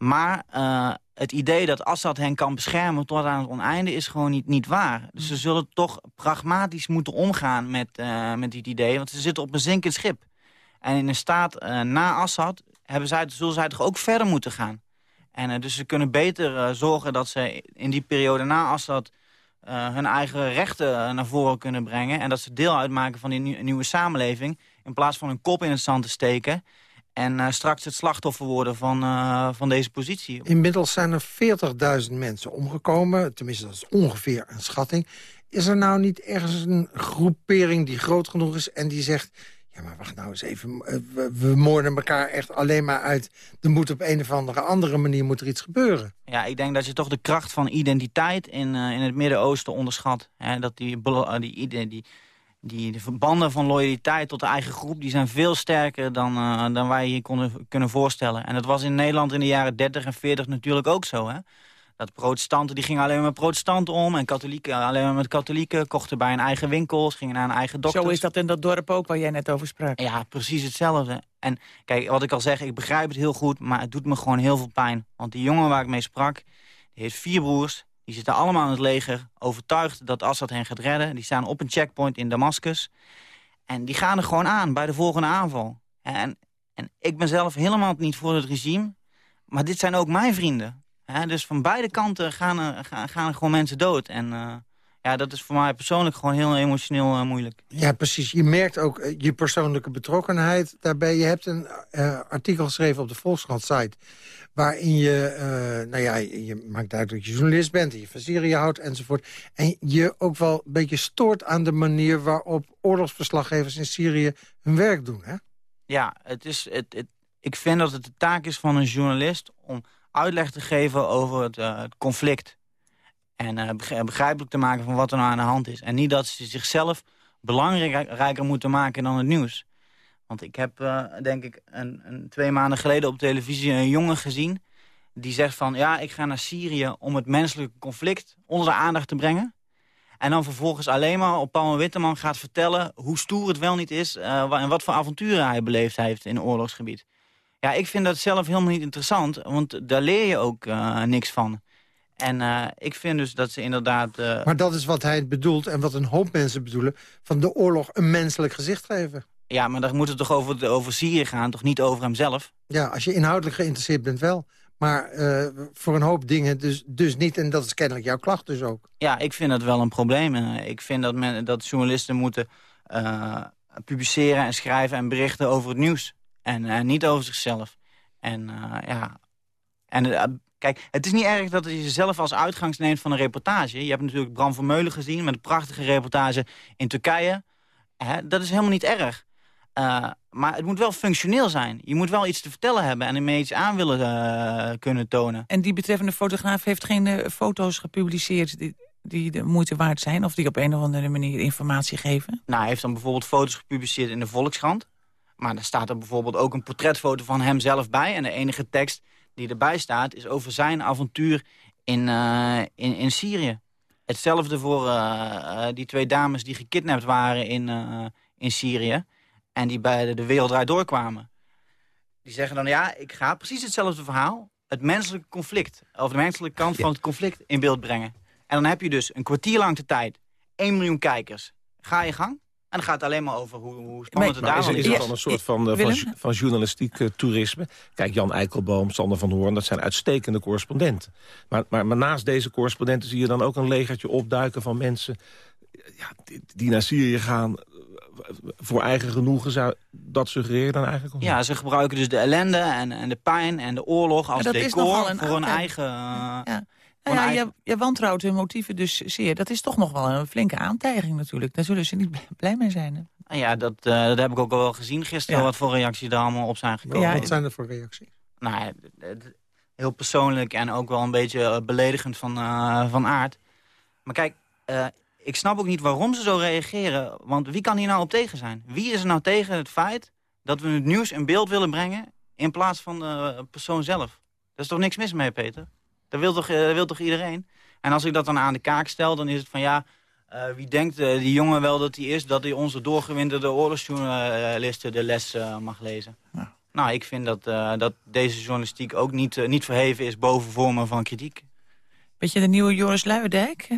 Maar uh, het idee dat Assad hen kan beschermen tot aan het oneinde is gewoon niet, niet waar. Dus ze zullen toch pragmatisch moeten omgaan met, uh, met dit idee. Want ze zitten op een zinkend schip. En in een staat uh, na Assad hebben zij, zullen zij toch ook verder moeten gaan. En dus ze kunnen beter zorgen dat ze in die periode na Assad... hun eigen rechten naar voren kunnen brengen. En dat ze deel uitmaken van die nieuwe samenleving. In plaats van hun kop in het zand te steken en uh, straks het slachtoffer worden van, uh, van deze positie. Inmiddels zijn er 40.000 mensen omgekomen. Tenminste, dat is ongeveer een schatting. Is er nou niet ergens een groepering die groot genoeg is... en die zegt, ja, maar wacht nou eens even... we, we moorden elkaar echt alleen maar uit. Er moet op een of andere, andere manier moet er iets gebeuren. Ja, ik denk dat je toch de kracht van identiteit in, uh, in het Midden-Oosten onderschat. Hè? Dat die, die, die die de verbanden van loyaliteit tot de eigen groep... die zijn veel sterker dan, uh, dan wij je konden, kunnen voorstellen. En dat was in Nederland in de jaren 30 en 40 natuurlijk ook zo. Hè? Dat protestanten die gingen alleen maar met protestanten om... en katholieken alleen maar met katholieken, kochten bij een eigen winkels... gingen naar een eigen dokter. Zo is dat in dat dorp ook waar jij net over sprak. Ja, precies hetzelfde. En kijk, wat ik al zeg, ik begrijp het heel goed... maar het doet me gewoon heel veel pijn. Want die jongen waar ik mee sprak, die heeft vier broers... Die zitten allemaal in het leger, overtuigd dat Assad hen gaat redden. Die staan op een checkpoint in Damascus. En die gaan er gewoon aan bij de volgende aanval. En, en ik ben zelf helemaal niet voor het regime. Maar dit zijn ook mijn vrienden. dus van beide kanten gaan er, gaan, er gewoon mensen dood. En uh, ja, dat is voor mij persoonlijk gewoon heel emotioneel uh, moeilijk. Ja, precies. Je merkt ook uh, je persoonlijke betrokkenheid daarbij. Je hebt een artikel geschreven op de Volkskrant-site waarin je, uh, nou ja, je maakt duidelijk dat je journalist bent... en je van Syrië houdt enzovoort. En je ook wel een beetje stoort aan de manier waarop oorlogsverslaggevers in Syrië hun werk doen, hè? Ja, het is, het, ik vind dat het de taak is van een journalist om uitleg te geven over het, uh, het conflict. En uh, begrijpelijk te maken van wat er nou aan de hand is. En niet dat ze zichzelf belangrijker moeten maken dan het nieuws. Want ik heb, uh, denk ik, een, een, twee maanden geleden op televisie een jongen gezien... die zegt van, ja, ik ga naar Syrië om het menselijke conflict onder de aandacht te brengen. En dan vervolgens alleen maar op Paul Witteman gaat vertellen... hoe stoer het wel niet is uh, en wat voor avonturen hij beleefd heeft in oorlogsgebied. Ja, ik vind dat zelf helemaal niet interessant, want daar leer je ook uh, niks van. En ik vind dus dat ze inderdaad... Maar dat is wat hij bedoelt en wat een hoop mensen bedoelen... van de oorlog een menselijk gezicht geven. Ja, maar dan moet het toch over, over Syrië gaan, toch niet over hemzelf? Ja, als je inhoudelijk geïnteresseerd bent wel. Maar uh, voor een hoop dingen dus, dus niet. En dat is kennelijk jouw klacht dus ook. Ja, ik vind dat wel een probleem. Ik vind dat, men, dat journalisten moeten uh, publiceren en schrijven en berichten over het nieuws. En niet over zichzelf. En ja... En Kijk, het is niet erg dat je jezelf als uitgangs neemt van een reportage. Je hebt natuurlijk Bram van Meulen gezien met een prachtige reportage in Turkije. Hè, dat is helemaal niet erg. Uh, maar het moet wel functioneel zijn. Je moet wel iets te vertellen hebben en ermee iets aan willen uh, kunnen tonen. En die betreffende fotograaf heeft geen uh, foto's gepubliceerd... Die, die de moeite waard zijn of die op een of andere manier informatie geven? Nou, hij heeft dan bijvoorbeeld foto's gepubliceerd in de Volkskrant. Maar daar staat er bijvoorbeeld ook een portretfoto van hemzelf bij. En de enige tekst die erbij staat is over zijn avontuur in, in, in Syrië. Hetzelfde voor die twee dames die gekidnapt waren in, in Syrië en die bij de wereld doorkwamen. Die zeggen dan, ja, ik ga precies hetzelfde verhaal... het menselijke conflict, of de menselijke kant van het conflict in beeld brengen. En dan heb je dus een kwartier lang de tijd, 1 miljoen kijkers. Ga je gang. En dan gaat het alleen maar over hoe, hoe spannend het daar is. Is het dan een soort van, uh, van, van, journalistiek uh, toerisme? Kijk, Jan Eikelboom, Sander van Hoorn, dat zijn uitstekende correspondenten. Maar, maar, maar naast deze correspondenten zie je dan ook een legertje opduiken van mensen... Ja, die, die naar Syrië gaan voor eigen genoegen zou dat suggereren dan eigenlijk? Ja, ze gebruiken dus de ellende en, en de pijn en de oorlog als decor voor hun eigen... Uh, ja. Nou ja, je, je, wantrouwt hun motieven dus zeer. Dat is toch nog wel een flinke aantijging natuurlijk. Daar zullen ze niet blij mee zijn. Hè? Nou ja, dat, uh, dat heb ik ook al wel gezien gisteren. Wat voor reacties daar allemaal op zijn gekomen. Ja, wat zijn er voor reacties? Nou, heel persoonlijk en ook wel een beetje eh, beledigend van, uh, van aard. Maar kijk, ik snap ook niet waarom ze zo reageren. Want wie kan hier nou op tegen zijn? Wie is er nou tegen het feit dat we het nieuws in beeld willen brengen... in plaats van de persoon zelf? Daar is toch niks mis mee, Peter? Dat wil toch, dat wil toch iedereen? En als ik dat dan aan de kaak stel, dan is het van ja... Uh, wie denkt uh, die jongen wel dat hij is... dat hij onze doorgewinterde oorlogsjournalisten de les uh, mag lezen? Ja. Nou, ik vind dat, dat deze journalistiek ook niet, niet verheven is... boven vormen van kritiek. Beetje de nieuwe Joris Luijendijk?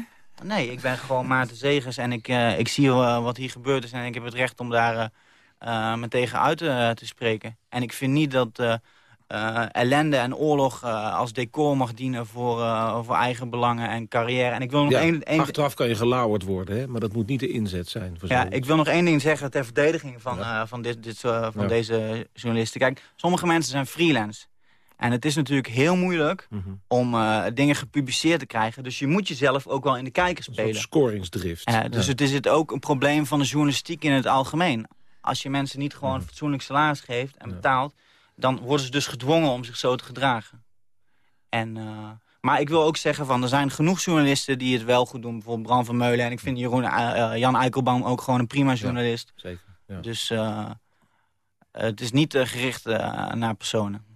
Nee, ik ben gewoon Maarten Zegers en ik, uh, ik zie uh, wat hier gebeurd is... en ik heb het recht om daar uh, me tegen uit te spreken. En ik vind niet dat ellende en oorlog als decor mag dienen... Voor, voor eigen belangen en carrière. En ik wil nog ja, één, één... Achteraf kan je gelauwerd worden, hè? maar dat moet niet de inzet zijn. Voor ja, ik wil nog één ding zeggen ter verdediging van, ja. van, dit, dit, van deze journalisten. Kijk, sommige mensen zijn freelance... En het is natuurlijk heel moeilijk mm -hmm. om uh, dingen gepubliceerd te krijgen. Dus je moet jezelf ook wel in de kijker spelen. Een scoringsdrift. Uh, dus ja. het is het ook een probleem van de journalistiek in het algemeen. Als je mensen niet gewoon mm. fatsoenlijk salaris geeft en ja. betaalt... dan worden ze dus gedwongen om zich zo te gedragen. En, uh, Maar ik wil ook zeggen, van, er zijn genoeg journalisten die het wel goed doen. Bijvoorbeeld Bram van Meulen. En ik vind Jeroen, Jan Eikelboom ook gewoon een prima journalist. Ja, zeker. Dus het is niet gericht naar personen.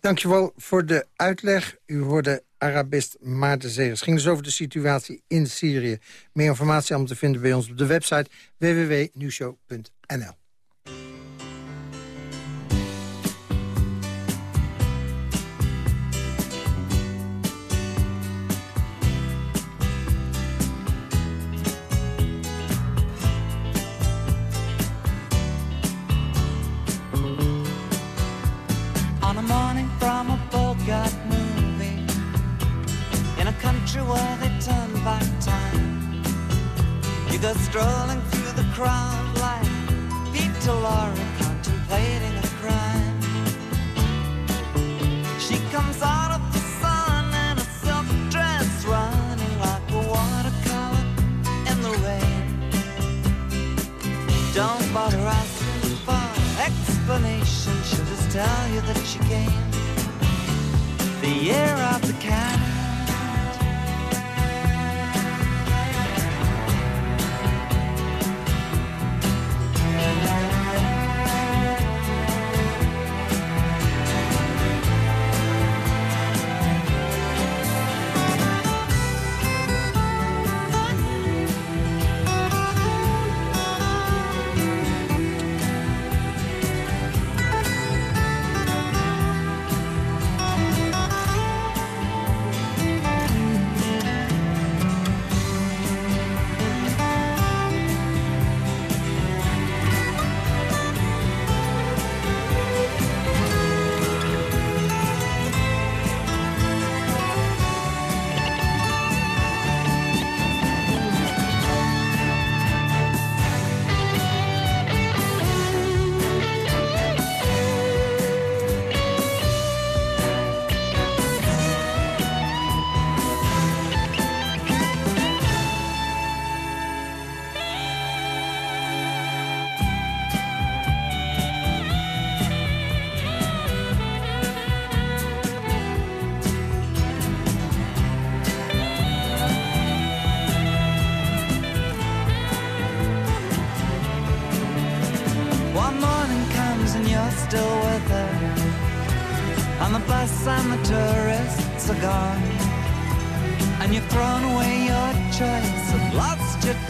Dankjewel voor de uitleg. U hoorde Arabist Maarten Zegers. ging dus over de situatie in Syrië. Meer informatie om te vinden bij ons op de website www.nieuwshow.nl.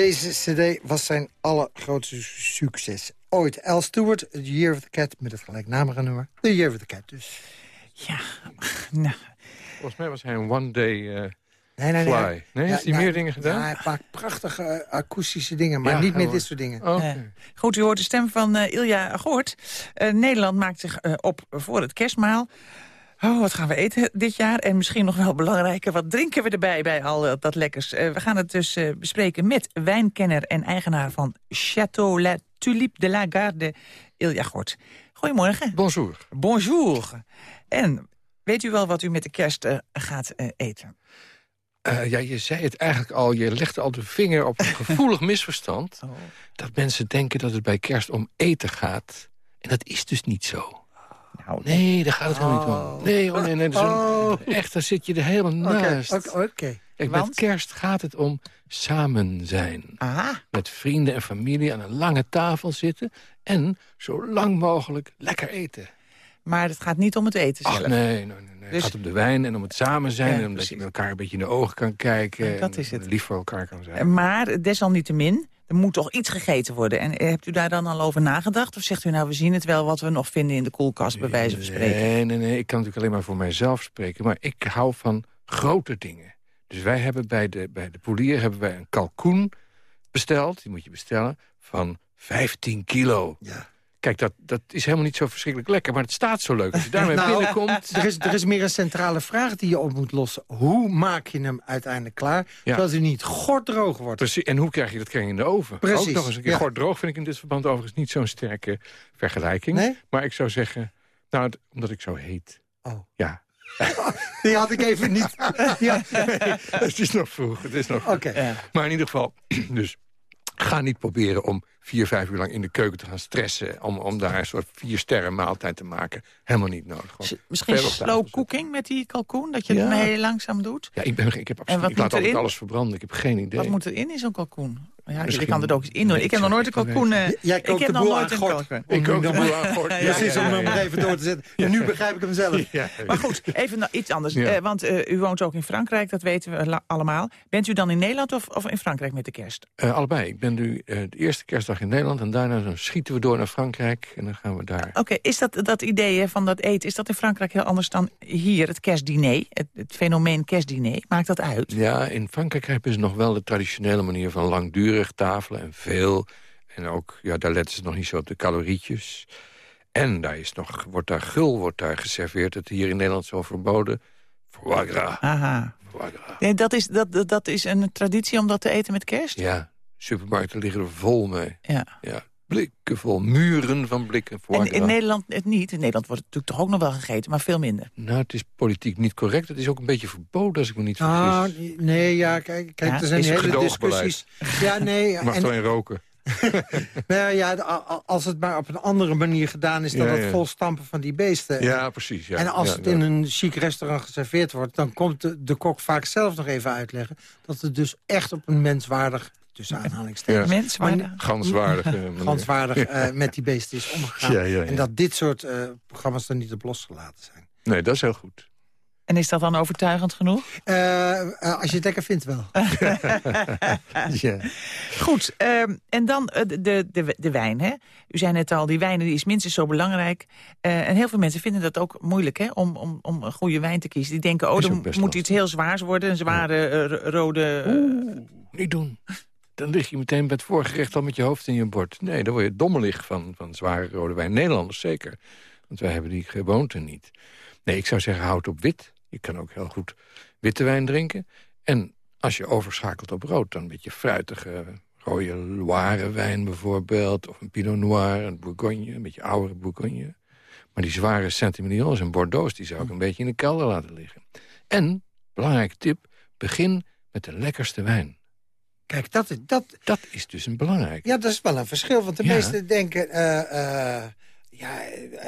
Deze cd was zijn allergrootste succes ooit. Al Stewart, The Year of the Cat, met het gelijknamige nummer. The Year of the Cat dus. Ja, nou... Volgens mij was hij een one-day uh, nee, nee, fly. Nee, nee heeft hij meer dingen gedaan? Ja, hij maakt prachtige uh, akoestische dingen, maar niet met dit soort dingen. Oh, okay. uh, goed, u hoort de stem van Ilja Goort. Nederland maakt zich op voor het kerstmaal. Oh, wat gaan we eten dit jaar? En misschien nog wel belangrijker, wat drinken we erbij bij al dat lekkers? Uh, we gaan het dus uh, bespreken met wijnkenner en eigenaar van Château La Tulipe de la Garde, Ilja Gort. Goedemorgen. Bonjour. Bonjour. En weet u wel wat u met de kerst uh, gaat eten? ja, je zei het eigenlijk al. Je legde al de vinger op een gevoelig misverstand. Oh. Dat mensen denken dat het bij kerst om eten gaat. En dat is dus niet zo. Nou, nee, daar gaat het helemaal niet om. Nee, oh, nee, nee. Oh. Echt, daar zit je er helemaal naast. Oké, okay, okay. Met kerst gaat het om samen zijn. Aha. Met vrienden en familie aan een lange tafel zitten... en zo lang mogelijk lekker eten. Maar het gaat niet om het eten zelf? Ach, nee, nee, nee, nee. Dus... Het gaat om de wijn en om het samen zijn... en omdat je met elkaar een beetje in de ogen kan kijken... dat is het. lief voor elkaar kan zijn. Maar desalniettemin er moet toch iets gegeten worden. En hebt u daar dan al over nagedacht? Of zegt u nou, we zien het wel wat we nog vinden in de koelkast, bij wijze van spreken? Nee, nee, nee. Ik kan natuurlijk alleen maar voor mijzelf spreken. Maar ik hou van grote dingen. Dus wij hebben bij de, bij de polier hebben wij een kalkoen besteld. Die moet je bestellen van 15 kilo. Ja. Kijk, dat, dat is helemaal niet zo verschrikkelijk lekker. Maar het staat zo leuk. Als je daarmee Nou, binnenkomt... Er is, er is meer een centrale vraag die je op moet lossen. Hoe maak je hem uiteindelijk klaar, Ja. zodat hij niet gorddroog wordt? Precies. En hoe krijg je dat krijg je in de oven? Precies, Ook nog eens een keer ja. Vind ik in dit verband overigens niet zo'n sterke vergelijking. Nee? Maar ik zou zeggen, nou, het- omdat ik zo heet. Oh. Ja. Die had ik even niet. Ja. het is nog vroeg. Het is nog vroeg. Oké. Maar in ieder geval, dus ga niet proberen om vier, vijf uur lang in de keuken te gaan stressen... om, om daar een soort vier sterren maaltijd te maken. Helemaal niet nodig. Misschien slow cooking met die kalkoen? Dat je Ja. het heel langzaam doet? Ja, ik, ben, ik, heb En absoluut, ik laat altijd alles verbranden. Ik heb geen idee. Wat moet er in in zo'n kalkoen? Ja, Misschien- kan er ook iets in doen. Ik heb nog nooit een ik kalkoen... Jij ik heb de nog nooit een kalkoen. Ik ook de boel aan gort. Ja, Precies, om hem er even door te zetten. En nu begrijp ik hem zelf. Ja, Maar goed, even iets anders. Ja. Eh, want eh, u woont ook in Frankrijk, dat weten we allemaal. Bent u dan in Nederland of, of in Frankrijk met de kerst? Eh, allebei. Ik ben nu eh, de eerste kerstdag in Nederland... en daarna dan schieten we door naar Frankrijk... en dan gaan we daar... Oké, is dat, dat idee van dat eten, is dat in Frankrijk heel anders dan hier, het kerstdiner? Het, het fenomeen kerstdiner, maakt dat uit? Ja, in Frankrijk hebben ze nog wel de traditionele manier van langdurig tafelen en veel. En ook, ja, daar letten ze nog niet zo op de calorietjes. En daar is nog, wordt daar gul wordt daar geserveerd. Het hier in Nederland zo verboden. Foie gras. Aha. Foie gras. Nee, dat, is, dat, dat- dat is een traditie om dat te eten met kerst? Ja, supermarkten liggen er vol mee. Ja. Ja, blikken vol, muren van blikken foie En in Nederland het niet. In Nederland wordt het natuurlijk toch ook nog wel gegeten, maar veel minder. Nou, het is politiek niet correct. Het is ook een beetje verboden, als ik me niet vergis. Ah, nee, ja, kijk, kijk Ja, er zijn hele discussies. Ja, nee. Je mag en- in roken. nou ja, als het maar op een andere manier gedaan is... dan Ja, het ja. vol stampen van die beesten. Ja, precies. Ja. en als Ja, het ja. in een chic restaurant geserveerd wordt... dan komt de, de kok vaak zelf nog even uitleggen... dat het dus echt op een menswaardig, tussen aanhalingstekens... Ja. Menswaardig. Ganswaardige manier. glanswaardig eh, met die beesten is omgegaan. Ja, ja, ja. En dat dit soort eh, programma's er niet op losgelaten zijn. Nee, dat is heel goed. En is dat dan overtuigend genoeg? Als je het lekker vindt wel. ja. Goed, ehm, en dan de, de, de, wijn. Hè? U zei net al, die wijn die is minstens zo belangrijk. Eh, en heel veel mensen vinden dat ook moeilijk hè? Om, om, om een goede wijn te kiezen. Die denken, oh, er ook moet iets heel zwaars worden. Een zware ro- rode... Niet doen. Dan lig je meteen bij het voorgerecht al met je hoofd in je bord. Nee, daar word je dommelig van, van zware rode wijn. Nederlanders zeker. Want wij hebben die gewoonte niet. Nee, ik zou zeggen, houd op wit. Je kan ook heel goed witte wijn drinken. En als je overschakelt op rood, dan een beetje fruitige rode Loire wijn bijvoorbeeld. Of een Pinot Noir, een Bourgogne, een beetje oudere Bourgogne. Maar die zware Saint-Emilions en Bordeaux, die zou ik een beetje in de kelder laten liggen. En, belangrijke tip, begin met de lekkerste wijn. Kijk, dat, is- dat, Dat is dus een belangrijk. ja, dat is wel een verschil. Want de Ja. meesten denken... eh, eh, ja,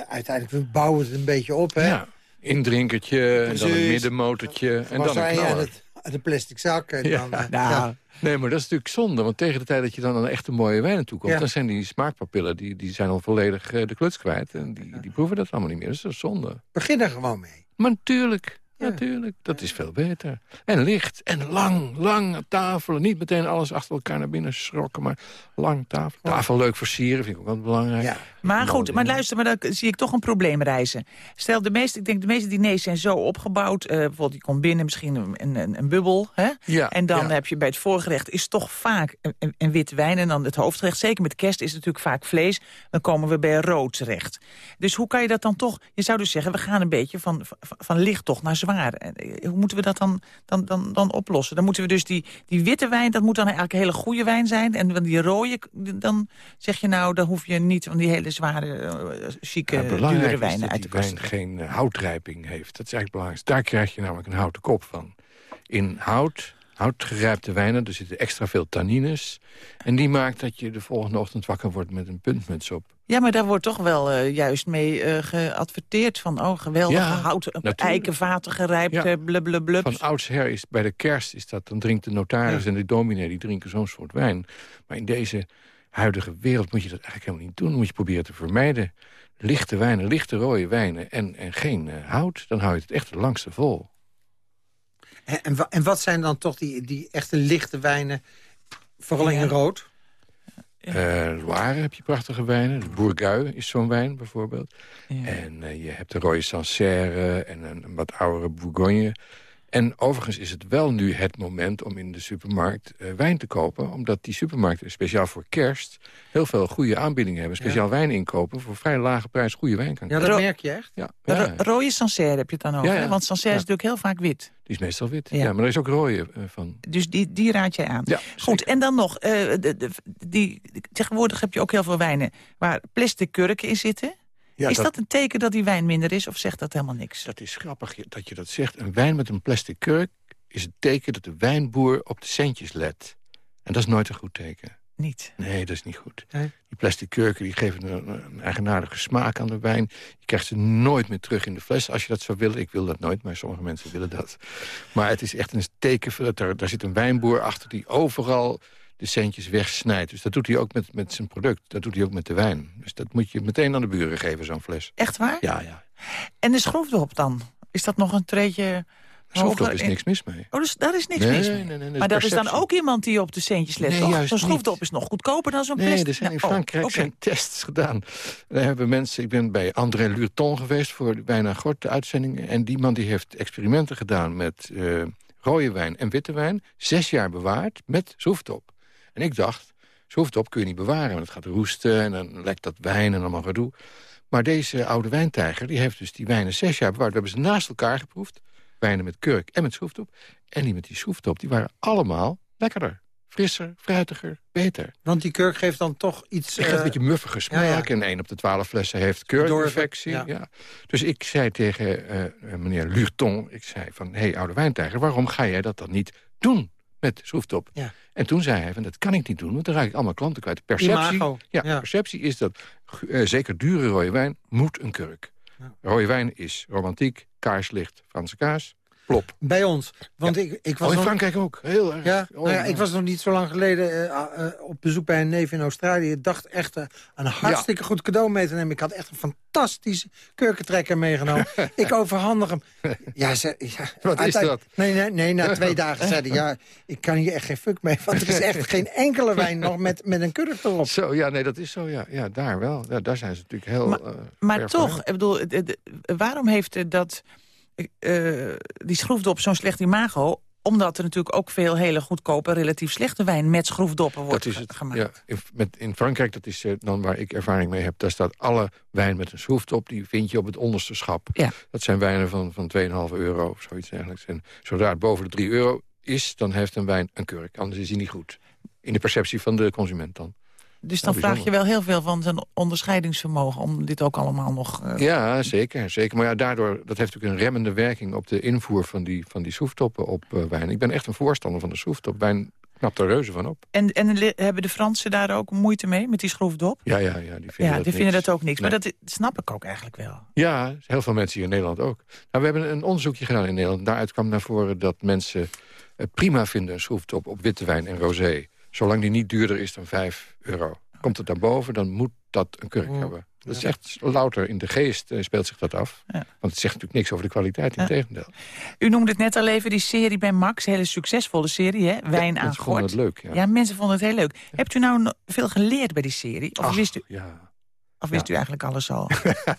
uiteindelijk we bouwen het een beetje op, hè? Ja, indrinkertje, en dan een middenmotortje en dan een knaller. de plastic zak. En Ja. dan, eh, Nou, ja. Nee, maar dat is natuurlijk zonde. Want tegen de tijd dat je dan aan echt een mooie wijn naartoe komt... Ja. dan zijn die smaakpapillen die, die zijn al volledig de kluts kwijt. En die, die proeven dat allemaal niet meer. Dus dat is zonde. Begin er gewoon mee. Maar natuurlijk, Ja. natuurlijk. Dat is veel beter. En licht. En lang, lang tafelen. Niet meteen alles achter elkaar naar binnen schrokken. Maar lang tafel. Tafel leuk versieren vind ik ook wel belangrijk. Ja. Maar goed, maar luister, maar dan zie ik toch een probleem reizen. Stel, de meeste, ik denk de meeste diners zijn zo opgebouwd. eh, bijvoorbeeld, je komt binnen, misschien een, een, een bubbel. Hè? Ja, en dan ja. heb je bij het voorgerecht is toch vaak een, een, een wit wijn. En dan het hoofdgerecht, zeker met kerst, is het natuurlijk vaak vlees. Dan komen we bij rood terecht. Dus hoe kan je dat dan toch... Je zou dus zeggen, we gaan een beetje van, van, van licht toch naar zwaar. En, eh, hoe moeten we dat dan, dan, dan, dan oplossen? Dan moeten we dus die, die witte wijn, dat moet dan eigenlijk een hele goede wijn zijn. En dan die rode, dan zeg je nou, dan hoef je niet van die hele zware, eh, chique, Ja, dure wijnen dat uit de die kast. wijn geen eh, houtrijping heeft. Dat is eigenlijk belangrijk. Daar krijg je namelijk een houten kop van. In hout, houtgerijpte wijnen, er zitten extra veel tannines. En die maakt dat je de volgende ochtend wakker wordt met een puntmuts op. Ja, maar daar wordt toch wel eh, juist mee eh, geadverteerd van... oh, geweldige Ja, houten eikenvaten gerijpt, Ja. blub. Van oudsher is bij de kerst is dat, dan drinkt de notaris en de dominee... die drinken zo'n soort wijn. Maar in deze huidige wereld moet je dat eigenlijk helemaal niet doen. Dan moet je proberen te vermijden. Lichte wijnen, lichte rode wijnen en, en geen eh, hout. Dan hou je het echt het langste vol. En, en, wa- en wat zijn dan toch die, die echte lichte wijnen, vooral in Ja. rood? Eh Loire heb je prachtige wijnen. De Bourgueil is zo'n wijn bijvoorbeeld. En eh, je hebt de Rode Sancerre en een, een wat oudere Bourgogne. En overigens is het wel nu het moment om in de supermarkt eh, wijn te kopen. Omdat die supermarkten speciaal voor kerst heel veel goede aanbiedingen hebben. Speciaal wijn inkopen voor vrij lage prijs goede wijn kan Ja, dat merk je echt. Ja, Ro- ja. Rode Sancerre heb je het dan over, Ja, ja. hè? want Sancerre is natuurlijk heel vaak wit. Die is meestal wit. Ja. Ja, maar er is ook rode eh, van. Dus die, die raad jij aan. Ja, Goed, en dan nog, eh, de, de, die, tegenwoordig heb je ook heel veel wijnen... waar plastic kurken in zitten. Ja, is dat- dat, een teken dat die wijn minder is of zegt dat helemaal niks? Dat is grappig dat je dat zegt. Een wijn met een plastic kurk is het teken dat de wijnboer op de centjes let. En dat is nooit een goed teken. Niet? Nee, dat is niet goed. Nee. Die plastic kurken die geven een, een eigenaardige smaak aan de wijn. Je krijgt ze nooit meer terug in de fles als je dat zou willen. Ik wil dat nooit, maar sommige mensen willen dat. Maar het is echt een teken dat er, daar zit een wijnboer achter... die overal de centjes wegsnijdt. Dus dat doet hij ook met, met zijn product. Dat doet hij ook met de wijn. Dus dat moet je meteen aan de buren geven, zo'n fles. Echt waar? Ja, ja. En de schroefdop dan? Is dat nog een treetje... Schroefdop is niks mis mee. Oh, dus daar is niks Nee, mis mee. nee, nee, maar dat is dan ook iemand die op de centjes let, Nee, Zo'n schroefdop is nog goedkoper dan zo'n Nee, plastic. er zijn in oh, Frankrijk zijn tests gedaan. Daar hebben mensen, ik ben bij André Lurton geweest voor Bijna Gort, de uitzending. En die man die heeft experimenten gedaan met eh, rode wijn en witte wijn. Zes jaar bewaard met schroefdop. En ik dacht, schroefdop kun je niet bewaren. Want het gaat roesten en dan lekt dat wijn en allemaal gedoe. Maar deze oude wijntijger die heeft dus die wijnen zes jaar bewaard. We hebben ze naast elkaar geproefd. Wijnen met kurk en met schroefdop. En die met die schroefdop, die waren allemaal lekkerder. Frisser, fruitiger, beter. Want die kurk geeft dan toch iets... Het geeft eh, een beetje muffige smaak. ja, ja. En 1 op de 12 flessen heeft kurkinfectie. ja. Ja. Dus ik zei tegen eh, eh, meneer Lurton... ik zei van, hé, hey, oude wijntijger... waarom ga jij dat dan niet doen met schroefdop? Ja. En toen zei hij van, dat kan ik niet doen... want dan raak ik allemaal klanten kwijt. Perceptie, ja, ja. perceptie is dat eh, zeker dure rode wijn moet een kurk. Rode wijn is romantiek, kaarslicht, Franse kaas, plop. Bij ons. Want ik, ik was Oh, in nog- Frankrijk ook. Heel erg. Ja, Oh, nou ja, ik was nog niet zo lang geleden eh, eh, op bezoek bij een neef in Australië. Ik dacht echt eh, een hartstikke goed cadeau mee te nemen. Ik had echt een fantastische kurkentrekker meegenomen. ik overhandig hem. Ja, ze, ja, Wat is dat? Nee, nee, nee, na twee dagen zei hij... Ja, ik kan hier echt geen fuck mee. Want er is echt geen enkele wijn nog met, met een kurk erop. Zo, ja, nee, dat is zo, ja. Ja, daar wel. Ja, daar zijn ze natuurlijk heel... Maar ver toch, ik bedoel, waarom heeft dat, eh, die schroefdop zo'n slecht imago? Omdat er natuurlijk ook veel hele goedkope, relatief slechte wijn met schroefdoppen wordt dat is het. gemaakt. Ja, in, met, in Frankrijk, dat is eh, dan waar ik ervaring mee heb... daar staat alle wijn met een schroefdop, die vind je op het onderste schap. Ja. Dat zijn wijnen van, van 2,5 euro of zoiets dergelijks. En zodra het boven de 3 euro is, dan heeft een wijn een kurk. Anders is hij niet goed. In de perceptie van de consument dan. Dus dan vraag je wel heel veel van zijn onderscheidingsvermogen... om dit ook allemaal nog... eh, Ja, zeker, zeker. Maar ja, daardoor, dat heeft natuurlijk een remmende werking... op de invoer van die, van die schroeftoppen op eh, wijn. Ik ben echt een voorstander van de schroeftop. Wijn knapt er reuze van op. En, en hebben de Fransen daar ook moeite mee, met die schroefdop? Ja, ja, ja. Die vinden ja, dat die vinden dat ook niks. Maar dat snap ik ook eigenlijk wel. Ja, heel veel mensen hier in Nederland ook. Nou, we hebben een onderzoekje gedaan in Nederland. Daaruit kwam naar voren dat mensen het prima vinden... een schroeftop op witte wijn en rosé. Zolang die niet duurder is dan 5 euro. Komt het daarboven, dan moet dat een kurk hebben. Dat is echt louter in de geest eh, speelt zich dat af. Want het zegt natuurlijk niks over de kwaliteit, in tegendeel. U noemde het net al even, die serie bij Max. Hele succesvolle serie, hè? Wijn aan mensen vonden het leuk, ja. mensen vonden het heel leuk. Hebt u nou no- veel geleerd bij die serie? Of Ach, wist u, ja. Of wist u eigenlijk alles al?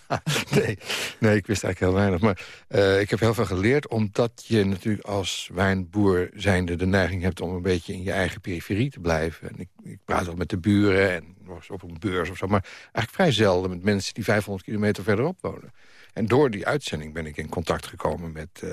nee, nee, ik wist eigenlijk heel weinig. Maar eh, ik heb heel veel geleerd, omdat je natuurlijk als wijnboer zijnde de neiging hebt om een beetje in je eigen periferie te blijven. En ik, ik praat al met de buren en eens op een beurs of zo, maar eigenlijk vrij zelden met mensen die 500 kilometer verderop wonen. En door die uitzending ben ik in contact gekomen met eh,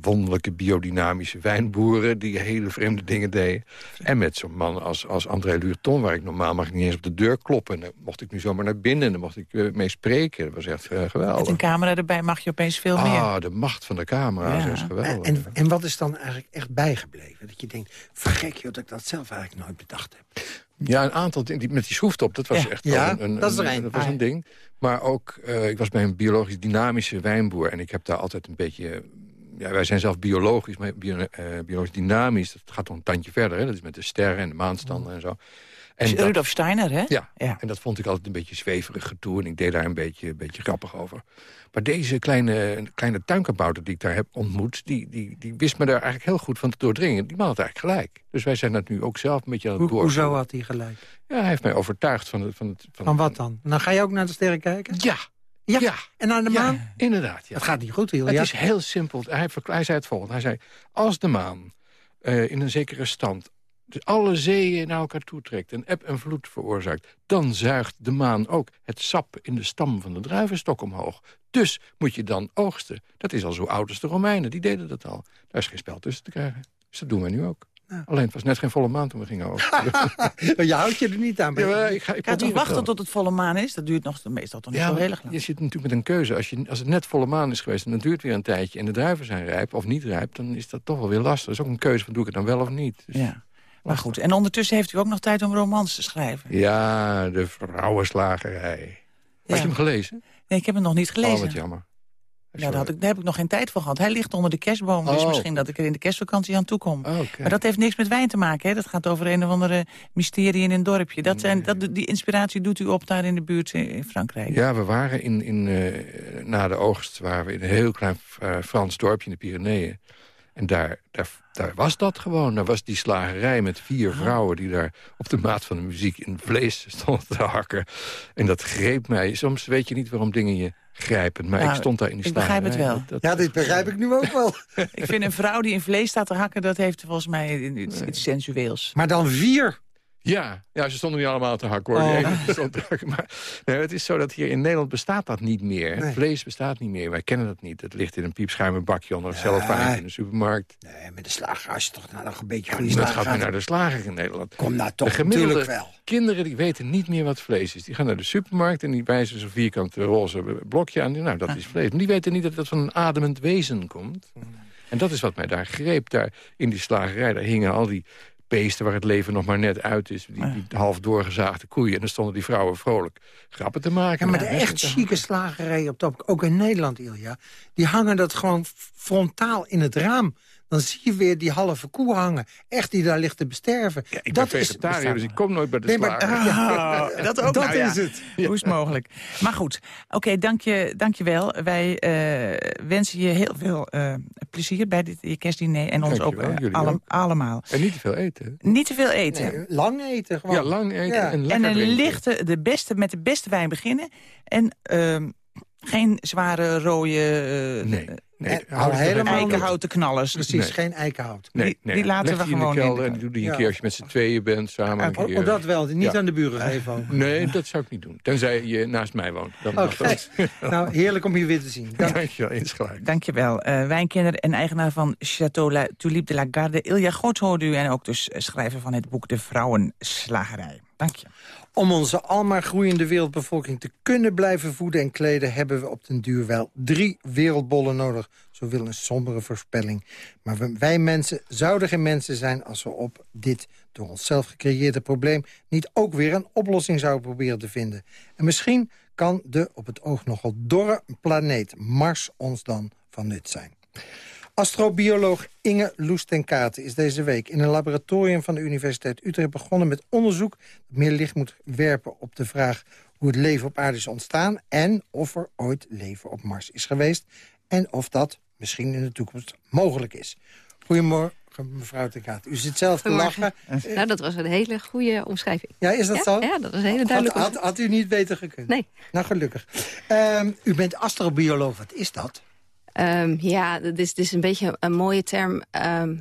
wonderlijke biodynamische wijnboeren... die hele vreemde dingen deden. En met zo'n man als, als André Lurton, waar ik normaal mag ik niet eens op de deur kloppen. En dan mocht ik nu zomaar naar binnen en dan mocht ik eh, mee spreken. Dat was echt eh, Met geweldig. een camera erbij mag je opeens veel meer. Ah, de macht van de camera's Ja. is geweldig. En, en wat is dan eigenlijk echt bijgebleven? Dat je denkt, vergek joh, dat ik dat zelf eigenlijk nooit bedacht heb. Ja, een aantal dingen. die- Met die schroeftop, dat was Ja. echt Ja, een, een, dat is er een- dat was Ah, een ja. ding. Maar ook, eh, ik was bij een biologisch dynamische wijnboer. En ik heb daar altijd een beetje... Ja, wij zijn zelf biologisch, maar bio- eh, biologisch dynamisch. Dat gaat nog een tandje verder. Hè? Dat is met de sterren en de maanstanden en zo. En dat- Rudolf Steiner, hè? ja, Ja. en dat vond ik altijd een beetje zweverig getoe. En ik deed daar een beetje, een beetje grappig over. Maar deze kleine, kleine tuinkabouter die ik daar heb ontmoet... Die, die, die wist me daar eigenlijk heel goed van te doordringen. Die man had eigenlijk gelijk. Dus wij zijn dat nu ook zelf een beetje aan het Ho- door. hoezo had hij gelijk? Ja, hij heeft mij overtuigd van het... Van, het, van, Van wat dan? Dan ga je ook naar de sterren kijken? Ja. Ja, en naar de Ja, maan? inderdaad. Ja. Het gaat niet goed, heel Het is heel simpel. Hij, zei het volgende. Hij zei, als de maan eh, in een zekere stand... dus alle zeeën naar elkaar toetrekt en eb en vloed veroorzaakt... dan zuigt de maan ook het sap in de stam van de druivenstok omhoog. Dus moet je dan oogsten. Dat is al zo oud als de Romeinen, die deden dat al. Daar is geen spel tussen te krijgen. Dus dat doen wij nu ook. Alleen het was net geen volle maan toen we gingen oogsten. je houdt je er niet aan. maar- Ja, ik ga, ik Gaat wachten tot het volle maan is? Dat duurt nog meestal toch niet Ja, zo maar heel erg lang. je zit natuurlijk met een keuze. Als, je, als het net volle maan is geweest en het duurt weer een tijdje... en de druiven zijn rijp of niet rijp, dan is dat toch wel weer lastig. Dat is ook een keuze van doe ik het dan wel of niet. Dus, Ja. Maar goed, en ondertussen heeft u ook nog tijd om romans te schrijven. ja, de vrouwenslagerij. Had je hem gelezen? Nee, ik heb hem nog niet Oh, gelezen. wat jammer. Ja, daar, had ik, daar heb ik nog geen tijd voor gehad. Hij ligt onder de kerstboom, dus Oh. misschien dat ik er in de kerstvakantie aan toe kom. Oh. Maar dat heeft niks met wijn te maken, hè? Dat gaat over een of andere mysterie in een dorpje. Dat zijn, dat, die inspiratie doet u op daar in de buurt in in Frankrijk. Ja, we waren in, in, eh, na de oogst waren we in een heel klein eh, Frans dorpje in de Pyreneeën. En daar, daar, daar was dat gewoon. Daar was die slagerij met vier Ah. vrouwen... die daar op de maat van de muziek in vlees stonden te hakken. En dat greep mij. Soms weet je niet waarom dingen je grijpen. Maar Nou, ik stond daar in die ik begrijp het wel. Dat- Ja, dit begrijp ik nu ook wel. Ik vind een vrouw die in vlees staat te hakken... dat heeft volgens mij iets, iets sensueels. Maar dan vier. Ja, ja, ze stonden niet allemaal te hakken hoor. Oh. Stond te hakken. Maar nee, het is zo dat hier in Nederland bestaat dat niet meer. Nee. Vlees bestaat niet meer. Wij kennen dat niet. Het ligt in een piepschuimen bakje onder een cellofaan in de supermarkt. Nee, met de slager, als je toch naar een beetje goede Niemand slager gaat gaat. naar de slager in Nederland. Kom nou toch, natuurlijk wel. kinderen die weten niet meer wat vlees is. Die gaan naar de supermarkt en die wijzen zo'n vierkant roze blokje aan. Nou, dat is vlees. Maar die weten niet dat dat van een ademend wezen komt. En dat is wat mij daar greep. Daar in die slagerij, daar hingen al die beesten waar het leven nog maar net uit is. Die, die half doorgezaagde koeien. En dan stonden die vrouwen vrolijk grappen te maken. Ja, maar de echt chique slagerijen op top, ook in Nederland, Ilja... die hangen dat gewoon frontaal in het raam. Dan zie je weer die halve koe hangen. Echt, die daar ligt te besterven. Ja, ik dat ben is vegetariër, dus ik kom nooit bij de Nee, maar-. Ah, dat ook Dat nou ja. is het. Hoe is het mogelijk? Maar goed, oké, dank, je, dank je wel. Wij eh, wensen je heel veel eh, plezier bij dit je kerstdiner. En ons ook, eh, alle- ook. allemaal. En niet te veel eten. Niet te veel eten. Nee, lang eten gewoon. Ja, lang eten Ja. en lekker en een lichte, de beste, met de beste wijn beginnen. En ehm, geen zware rode eh, Nee, nee. En al helemaal eikenhouten knallers. Precies, Nee. geen eikenhout. Nee, Die- nee. die laten Leg we die in gewoon de in de kelder en keuken. doe die een Ja. keer als je met z'n tweeën bent samen. een Oh, keer. oh, dat wel, niet Ja. aan de buren geven ook. Nee, dat zou ik niet doen. Tenzij je naast mij woont. Dan Oh. Nou, heerlijk om je weer te zien. Dank. Dank je wel, insgelijks. Dankjewel. eh wijnkenner en eigenaar van Château La Tulipe de la Garde, Ilja Gods hoorde u. En ook dus schrijver van het boek De Vrouwenslagerij. Dank je. Om onze almaar groeiende wereldbevolking te kunnen blijven voeden en kleden... hebben we op den duur wel drie wereldbollen nodig. Zo wil een sombere voorspelling. Maar wij mensen zouden geen mensen zijn... als we op dit door onszelf gecreëerde probleem... niet ook weer een oplossing zouden proberen te vinden. En misschien kan de op het oog nogal dorre planeet Mars ons dan van nut zijn. Astrobioloog Inge Loes ten Katen is deze week in een laboratorium van de Universiteit Utrecht begonnen met onderzoek dat meer licht moet werpen op de vraag hoe het leven op aarde is ontstaan en of er ooit leven op Mars is geweest en of dat misschien in de toekomst mogelijk is. Goedemorgen, mevrouw ten Katen. U zit zelf te lachen. Nou, dat was een hele goede omschrijving. Ja, is dat ja? zo? Ja, dat is een hele Had, duidelijke had, had u niet beter gekund? Nee. Nou, gelukkig. Ehm, u bent astrobioloog. Wat is dat? Ehm, ja, dit is, dit is een beetje een mooie term ehm,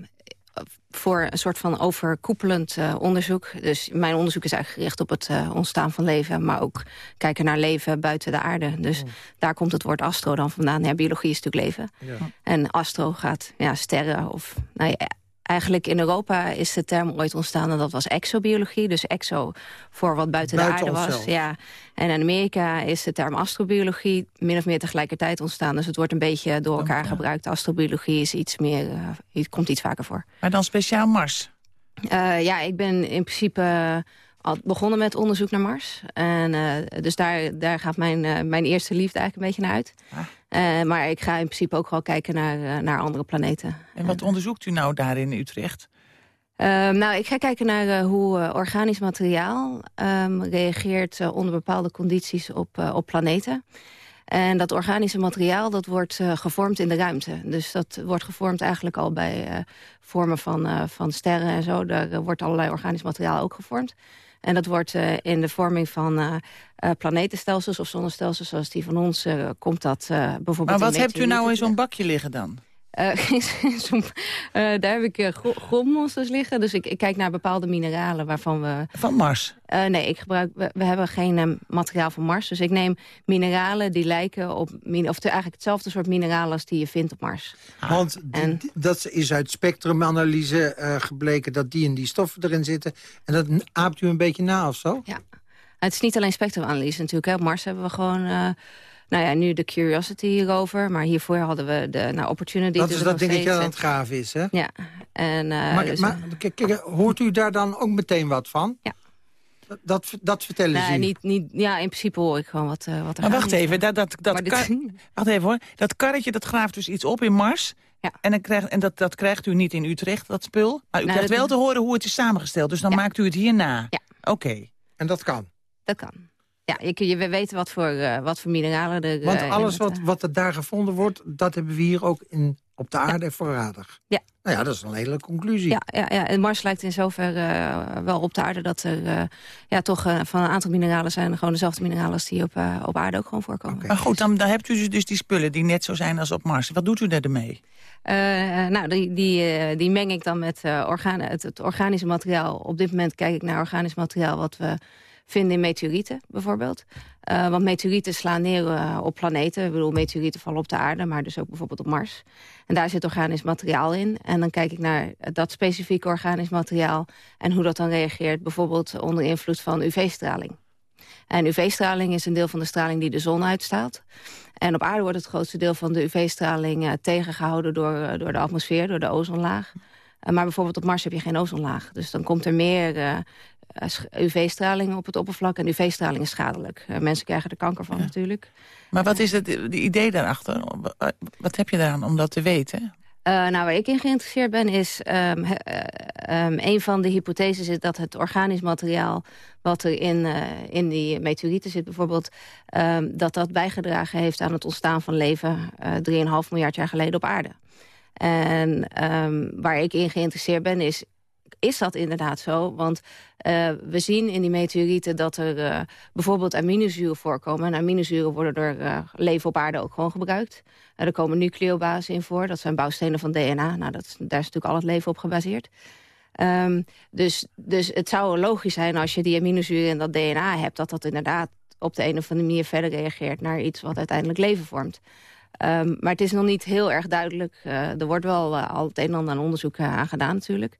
voor een soort van overkoepelend eh, onderzoek. Dus mijn onderzoek is eigenlijk gericht op het eh, ontstaan van leven... maar ook kijken naar leven buiten de aarde. Dus daar komt het woord astro dan vandaan. Ja, biologie is natuurlijk leven. Ja. En astro gaat ja, sterren of... Nou ja, eigenlijk in Europa is de term ooit ontstaan en dat was exobiologie. Dus exo voor wat buiten, Buiten de aarde was. Ja. En in Amerika is de term astrobiologie min of meer tegelijkertijd ontstaan. Dus het wordt een beetje door elkaar gebruikt. Astrobiologie is iets meer, eh, komt iets vaker voor. Maar dan speciaal Mars. Eh, ja, ik ben in principe eh, al begonnen met onderzoek naar Mars. En, dus daar, daar gaat mijn, mijn eerste liefde eigenlijk een beetje naar uit. Eh, maar ik ga in principe ook wel kijken naar, eh, naar andere planeten. En wat onderzoekt u nou daar in Utrecht? Ehm, nou, ik ga kijken naar eh, hoe eh, organisch materiaal ehm, reageert eh, onder bepaalde condities op, eh, op planeten. En dat organische materiaal dat wordt eh, gevormd in de ruimte. Dus dat wordt gevormd eigenlijk al bij eh, vormen van, eh, van sterren en zo. Daar eh, wordt allerlei organisch materiaal ook gevormd. En dat wordt eh, in de vorming van eh, eh, planetenstelsels of zonnestelsels zoals die van ons... komt dat bijvoorbeeld Maar wat hebt u nou in zo'n bakje liggen dan? Eh, eh, daar heb ik eh, gro- grondmonsters liggen. Dus ik, ik kijk naar bepaalde mineralen waarvan we... Van Mars? Nee, ik gebruik, we, we hebben geen materiaal van Mars. Dus ik neem mineralen die lijken op... Of te- eigenlijk hetzelfde soort mineralen als die je vindt op Mars. Want die- die- dat is uit spectrumanalyse gebleken dat die en die stoffen erin zitten. En dat aapt u een beetje na of zo? Ja. Het is niet alleen spectrumanalyse natuurlijk. Hè. Op Mars hebben we gewoon... nou ja, nu de Curiosity hierover. Maar hiervoor hadden we de nou, Opportunity. Dat dus is dat dingetje steeds, dat aan het graven is, hè? Ja. En, eh, maar dus, maar hoort u daar dan ook meteen wat van? Ja. Dat, dat, vertellen nou, ze u? niet, niet, ja, in principe hoor ik gewoon wat, eh, wat er Maar gaat. wacht even, dat, dat, dat, Maar dit- kar- wacht even hoor. Dat karretje dat graaft dus iets op in Mars. En, dan krijgt, en dat, dat krijgt u niet in Utrecht, dat spul. Maar u Nou, krijgt dat- wel te horen hoe het is samengesteld. Dus dan maakt u het hierna. Ja. Oké. En dat kan? Dat kan. Ja, je, we weten wat voor, eh, wat voor mineralen er... Want eh, alles wat, wat er daar gevonden wordt, dat hebben we hier ook in, op de aarde voorradig. Ja. Nou ja, dat is een hele conclusie. Ja, ja, ja, en Mars lijkt in zover eh, wel op de aarde dat er eh, ja, toch eh, van een aantal mineralen zijn gewoon dezelfde mineralen als die op, eh, op aarde ook gewoon voorkomen. Maar goed, dan, dan hebt u dus, dus die spullen die net zo zijn als op Mars. Wat doet u ermee? Eh, nou, die, die, eh, die meng ik dan met eh orgaan, het, het organische materiaal. Op dit moment kijk ik naar organisch materiaal wat we vinden in meteorieten bijvoorbeeld. Eh, want meteorieten slaan neer eh, op planeten. Ik bedoel, meteorieten vallen op de aarde, maar dus ook bijvoorbeeld op Mars. En daar zit organisch materiaal in. En dan kijk ik naar dat specifieke organisch materiaal... en hoe dat dan reageert, bijvoorbeeld onder invloed van UV-straling. En UV-straling is een deel van de straling die de zon uitstaat. En op aarde wordt het grootste deel van de UV-straling eh, tegengehouden door, door de atmosfeer, door de ozonlaag. Maar bijvoorbeeld op Mars heb je geen ozonlaag. Dus dan komt er meer UV-straling op het oppervlak. En UV-straling is schadelijk. Eh, mensen krijgen er kanker van natuurlijk. Maar wat is het de idee daarachter? Wat- heb je daaraan om dat te weten? Eh, nou, waar ik in geïnteresseerd ben is... ehm, he- eh, ehm, een van de hypotheses is dat het organisch materiaal... wat er in, eh, in die meteorieten zit bijvoorbeeld... ehm, dat dat bijgedragen heeft aan het ontstaan van leven... eh 3,5 miljard jaar geleden op aarde. En waar ik in geïnteresseerd ben is... Is dat inderdaad zo? Want eh, we zien in die meteorieten dat er eh, bijvoorbeeld aminozuren voorkomen. En aminozuren worden door eh, leven op aarde ook gewoon gebruikt. Er komen nucleobasen in voor, dat zijn bouwstenen van DNA. Nou, dat, daar is natuurlijk al het leven op gebaseerd. Ehm, dus, dus het zou logisch zijn als je die aminozuren en dat DNA hebt... dat dat inderdaad op de een of andere manier verder reageert... naar iets wat uiteindelijk leven vormt. Ehm, maar het is nog niet heel erg duidelijk. Eh, er wordt wel eh, al het een en ander aan onderzoek eh, aan gedaan natuurlijk.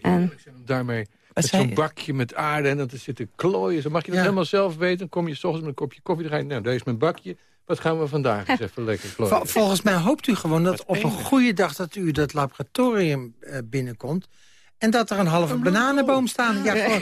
En, Daarmee met zo'n je? bakje met aarde en dat er zitten klooien. Zo mag je dat Ja. helemaal zelf weten. Dan kom je s ochtends met een kopje koffie. Dan ga je, nou, daar is mijn bakje. Wat gaan we vandaag eens even lekker klooien? Vol- volgens mij hoopt u gewoon dat op een goede dag... dat u dat laboratorium eh, binnenkomt... en dat er een halve bananenboom staat. Ja.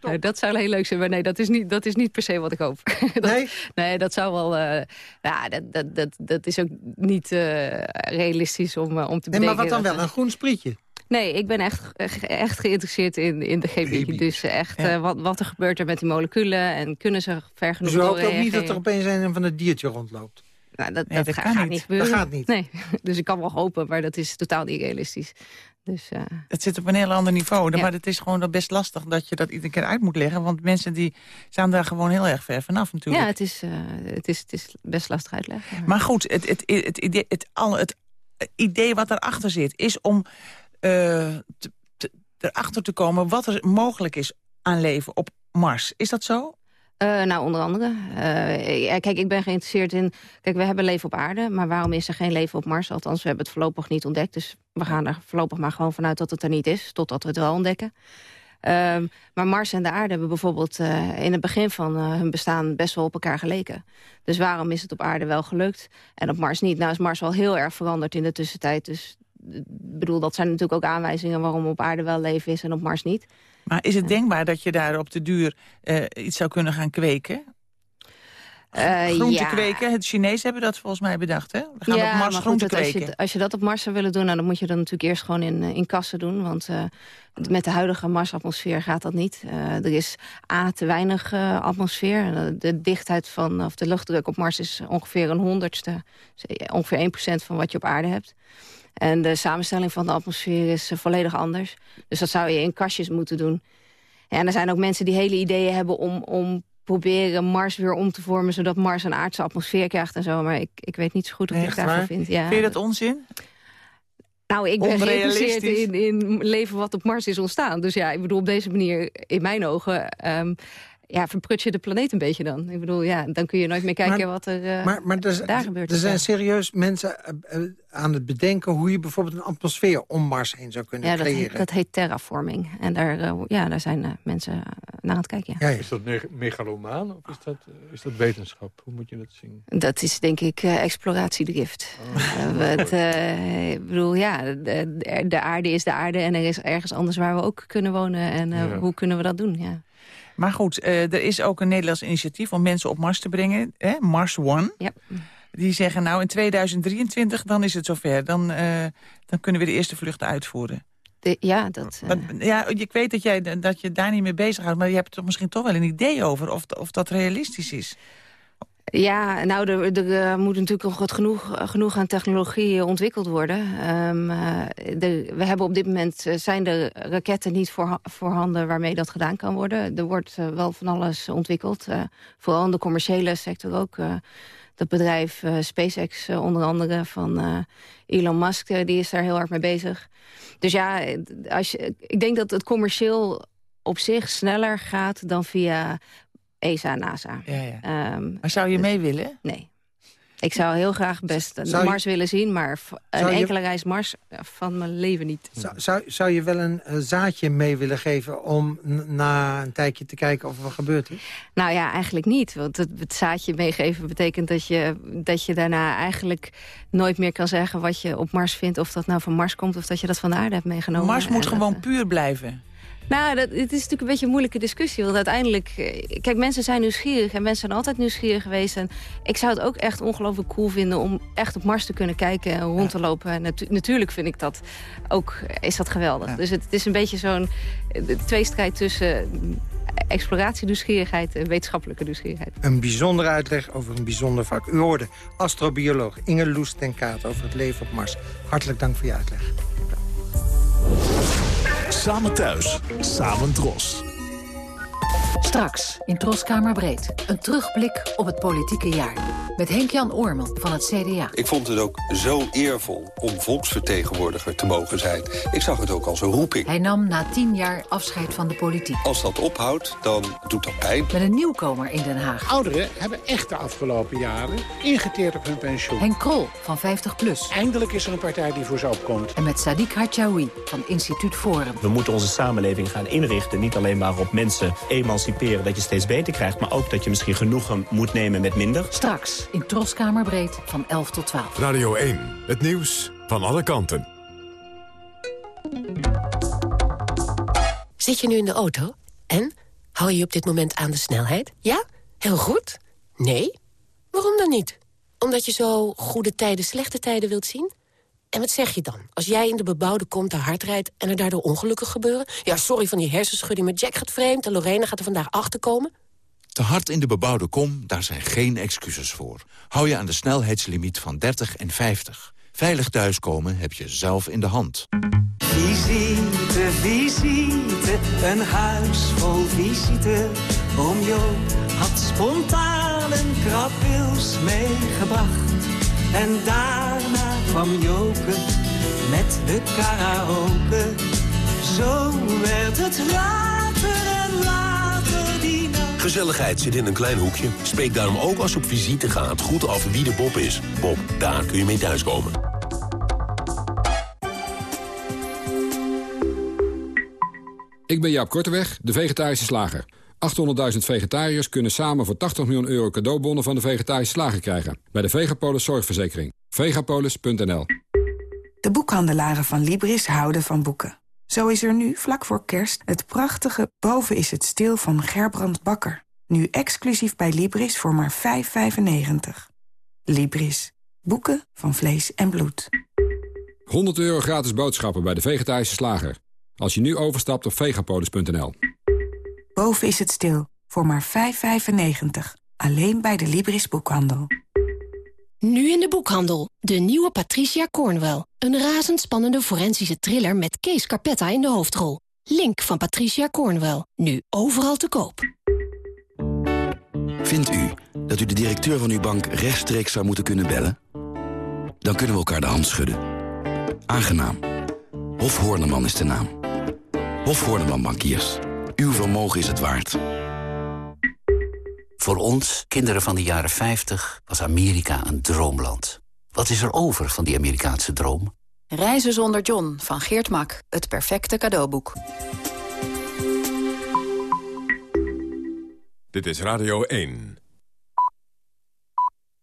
Nou, dat zou heel leuk zijn, maar nee, dat is niet, dat is niet per se wat ik hoop. dat, Nee? nee, dat zou wel... eh, ja, dat, dat, dat, dat is ook niet eh, realistisch om, eh, om te Nee, bedenken. maar wat dan wel? Een groen sprietje? Nee, ik ben echt, echt geïnteresseerd in, in de chemie. Dus echt wat, wat er gebeurt er met die moleculen... en kunnen ze ver genoeg Dus hoopt ook niet dat er opeens een van het diertje rondloopt? Nou, dat, Nee, dat, gaat niet. niet gebeuren. Dat gaat niet. Nee, dus ik kan wel hopen, maar dat is totaal niet realistisch. Dus, eh, Het zit op een heel ander niveau. Ja. Maar het is gewoon best lastig dat je dat iedere keer uit moet leggen. Want mensen die staan daar gewoon heel erg ver vanaf natuurlijk. ja, het is, eh, het, is, het is best lastig uitleggen. Maar goed, het, het, het, idee, het, al, het idee wat erachter zit... is om te- te- erachter te komen wat er mogelijk is aan leven op Mars. Is dat zo? Eh, nou, onder andere. Eh, kijk, ik ben geïnteresseerd in... Kijk, we hebben leven op aarde, maar waarom is er geen leven op Mars? Althans, we hebben het voorlopig niet ontdekt. Dus we gaan er voorlopig maar gewoon vanuit dat het er niet is... totdat we het wel ontdekken. Ehm, maar Mars en de aarde hebben bijvoorbeeld eh, in het begin van hun bestaan... best wel op elkaar geleken. Dus waarom is het op aarde wel gelukt en op Mars niet? Nou is Mars wel heel erg veranderd in de tussentijd. Dus ik bedoel, dat zijn natuurlijk ook aanwijzingen... waarom op aarde wel leven is en op Mars niet. Maar is het denkbaar dat je daar op de duur eh, iets zou kunnen gaan kweken? Eh, groente ja. kweken. Het Chinezen hebben dat volgens mij bedacht, hè? We gaan op Mars maar goed, groente dat als, kweken. je, als je dat op Mars zou willen doen... Nou, dan moet je dat natuurlijk eerst gewoon in, eh, in kassen doen. Want met de huidige Marsatmosfeer gaat dat niet. Er is A, te weinig atmosfeer. De dichtheid van, of de luchtdruk op Mars is ongeveer een honderdste. Ongeveer 1% van wat je op aarde hebt. En de samenstelling van de atmosfeer is eh, volledig anders. Dus dat zou je in kastjes moeten doen. En er zijn ook mensen die hele ideeën hebben om... om proberen Mars weer om te vormen... zodat Mars een aardse atmosfeer krijgt en zo. Maar ik, ik weet niet zo goed wat ik daarvan vind. Ja. Vind je dat onzin? Nou, ik ben geïnteresseerd in, in leven wat op Mars is ontstaan. Dus ja, ik bedoel, op deze manier, in mijn ogen... ehm, ja, verprut je de planeet een beetje dan. Ik bedoel, ja, dan kun je nooit meer kijken Maar- wat er, eh, Maar, maar er, daar gebeurt. er zijn serieus mensen eh, eh, aan het bedenken... hoe je bijvoorbeeld een atmosfeer om Mars heen zou kunnen ja, dat creëren. heet, dat heet terraforming. En daar, ja, daar zijn mensen naar aan het kijken, ja. Ja, ja. Is dat me- megalomaan of is dat, is dat wetenschap? Hoe moet je dat zien? Dat is denk ik eh, exploratiedrift. Het, eh, ik bedoel, ja, de, de- de aarde is de aarde en er is ergens anders waar we ook kunnen wonen. En eh, Ja. hoe kunnen we dat doen, ja. Maar goed, eh, er is ook een Nederlands initiatief om mensen op Mars te brengen. Hè? Mars One. Ja. Die zeggen nou in 2023, dan is het zover. Dan, eh, dan kunnen we de eerste vluchten uitvoeren. De- ja, dat... eh, Maar, ja, ik weet dat, jij, dat je daar niet mee bezighoudt. Maar je hebt er misschien toch wel een idee over of, of dat realistisch is. Ja, nou, er, er eh, moet natuurlijk nog wat genoeg, genoeg aan technologie eh, ontwikkeld worden. Ehm, eh, de- we hebben op dit moment eh, zijn er raketten niet voor, voorhanden waarmee dat gedaan kan worden. Er wordt eh, wel van alles ontwikkeld, eh, vooral in de commerciële sector ook. eh, dat bedrijf eh, SpaceX, eh, onder andere van eh, Elon Musk, eh, die is daar heel hard mee bezig. Dus ja, eh, als je, ik denk dat het commercieel op zich sneller gaat dan via ESA, NASA. Ja, ja. Ehm, Maar zou je mee willen? Nee. Ik zou heel graag best Zou je- Mars willen zien, maar een je- enkele reis Mars eh, van mijn leven niet. Zou, zou, zou je wel een eh, zaadje mee willen geven om na een tijdje te kijken of er wat gebeurd is? Nou ja, eigenlijk niet. Want het, het zaadje meegeven betekent dat je, dat je daarna eigenlijk nooit meer kan zeggen wat je op Mars vindt. Of dat nou van Mars komt of dat je dat van de aarde hebt meegenomen. Mars moet gewoon dat, puur blijven. Nou, dat, het is natuurlijk een beetje een moeilijke discussie. Want uiteindelijk, eh, kijk, mensen zijn nieuwsgierig. En mensen zijn altijd nieuwsgierig geweest. En ik zou het ook echt ongelooflijk cool vinden... om echt op Mars te kunnen kijken en rond te lopen. En natu- natuurlijk vind ik dat ook, is dat geweldig. Dus het, het is een beetje zo'n eh, tweestrijd tussen... eh, Exploratienieuwsgierigheid en wetenschappelijke nieuwsgierigheid. Een bijzondere uitleg over een bijzonder vak. U hoorde astrobioloog Inge Loes ten Kaat over het leven op Mars. Hartelijk dank voor je uitleg. Samen thuis, samen dros. Straks in Troskamer Breed. Een terugblik op het politieke jaar. Met Henk-Jan Oorman van het CDA. Ik vond het ook zo eervol om volksvertegenwoordiger te mogen zijn. Ik zag het ook als een roeping. Hij nam na tien jaar afscheid van de politiek. Als dat ophoudt, dan doet dat pijn. Met een nieuwkomer in Den Haag. Ouderen hebben echt de afgelopen jaren ingeteerd op hun pensioen. Henk Krol van 50PLUS. Eindelijk is er een partij die voor ze opkomt. En met Sadiq Harchaoui van Instituut Forum. We moeten onze samenleving gaan inrichten. Niet alleen maar op mensen emanciperen dat je steeds beter krijgt... maar ook dat je misschien genoegen moet nemen met minder. Straks in Troskamer Breed van 11 tot 12. Radio 1, het nieuws van alle kanten. Zit je nu in de auto? En? Hou je op dit moment aan de snelheid? Ja? Heel goed? Nee? Waarom dan niet? Omdat je zo goede tijden, slechte tijden wilt zien? En wat zeg je dan? Als jij in de bebouwde kom te hard rijdt en er daardoor ongelukken gebeuren? Ja, sorry van die hersenschudding, maar Jack gaat vreemd en Lorena gaat er vandaag achterkomen. Te hard in de bebouwde kom, daar zijn geen excuses voor. Hou je aan de snelheidslimiet van 30 en 50. Veilig thuiskomen heb je zelf in de hand. Visite, visite, een huis vol visite. Oom Joop had spontaan een krabwils meegebracht. En daarna kwam Joke met de karaoke. Zo werd het later en later die nacht. Gezelligheid zit in een klein hoekje. Spreek daarom ook als je op visite gaat goed af wie de Bob is. Bob, daar kun je mee thuiskomen. Ik ben Jaap Korteweg, de vegetarische slager. 800.000 vegetariërs kunnen samen voor 80 miljoen euro cadeaubonnen van de vegetarische slager krijgen. Bij de Vegapolis Zorgverzekering. Vegapolis.nl De boekhandelaren van Libris houden van boeken. Zo is er nu, vlak voor kerst, het prachtige Boven is het stil van Gerbrand Bakker. Nu exclusief bij Libris voor maar 5,95. Libris. Boeken van vlees en bloed. 100 euro gratis boodschappen bij de Vegetarische Slager. Als je nu overstapt op vegapolis.nl. Boven is het stil. Voor maar 5,95. Alleen bij de Libris Boekhandel. Nu in de boekhandel. De nieuwe Patricia Cornwell. Een razendspannende forensische thriller met Kees Carpetta in de hoofdrol. Link van Patricia Cornwell. Nu overal te koop. Vindt u dat u de directeur van uw bank rechtstreeks zou moeten kunnen bellen? Dan kunnen we elkaar de hand schudden. Aangenaam. Hof Horneman is de naam. Hof Horneman Bankiers. Uw vermogen is het waard. Voor ons, kinderen van de jaren 50, was Amerika een droomland. Wat is er over van die Amerikaanse droom? Reizen zonder John van Geert Mak. Het perfecte cadeauboek. Dit is Radio 1.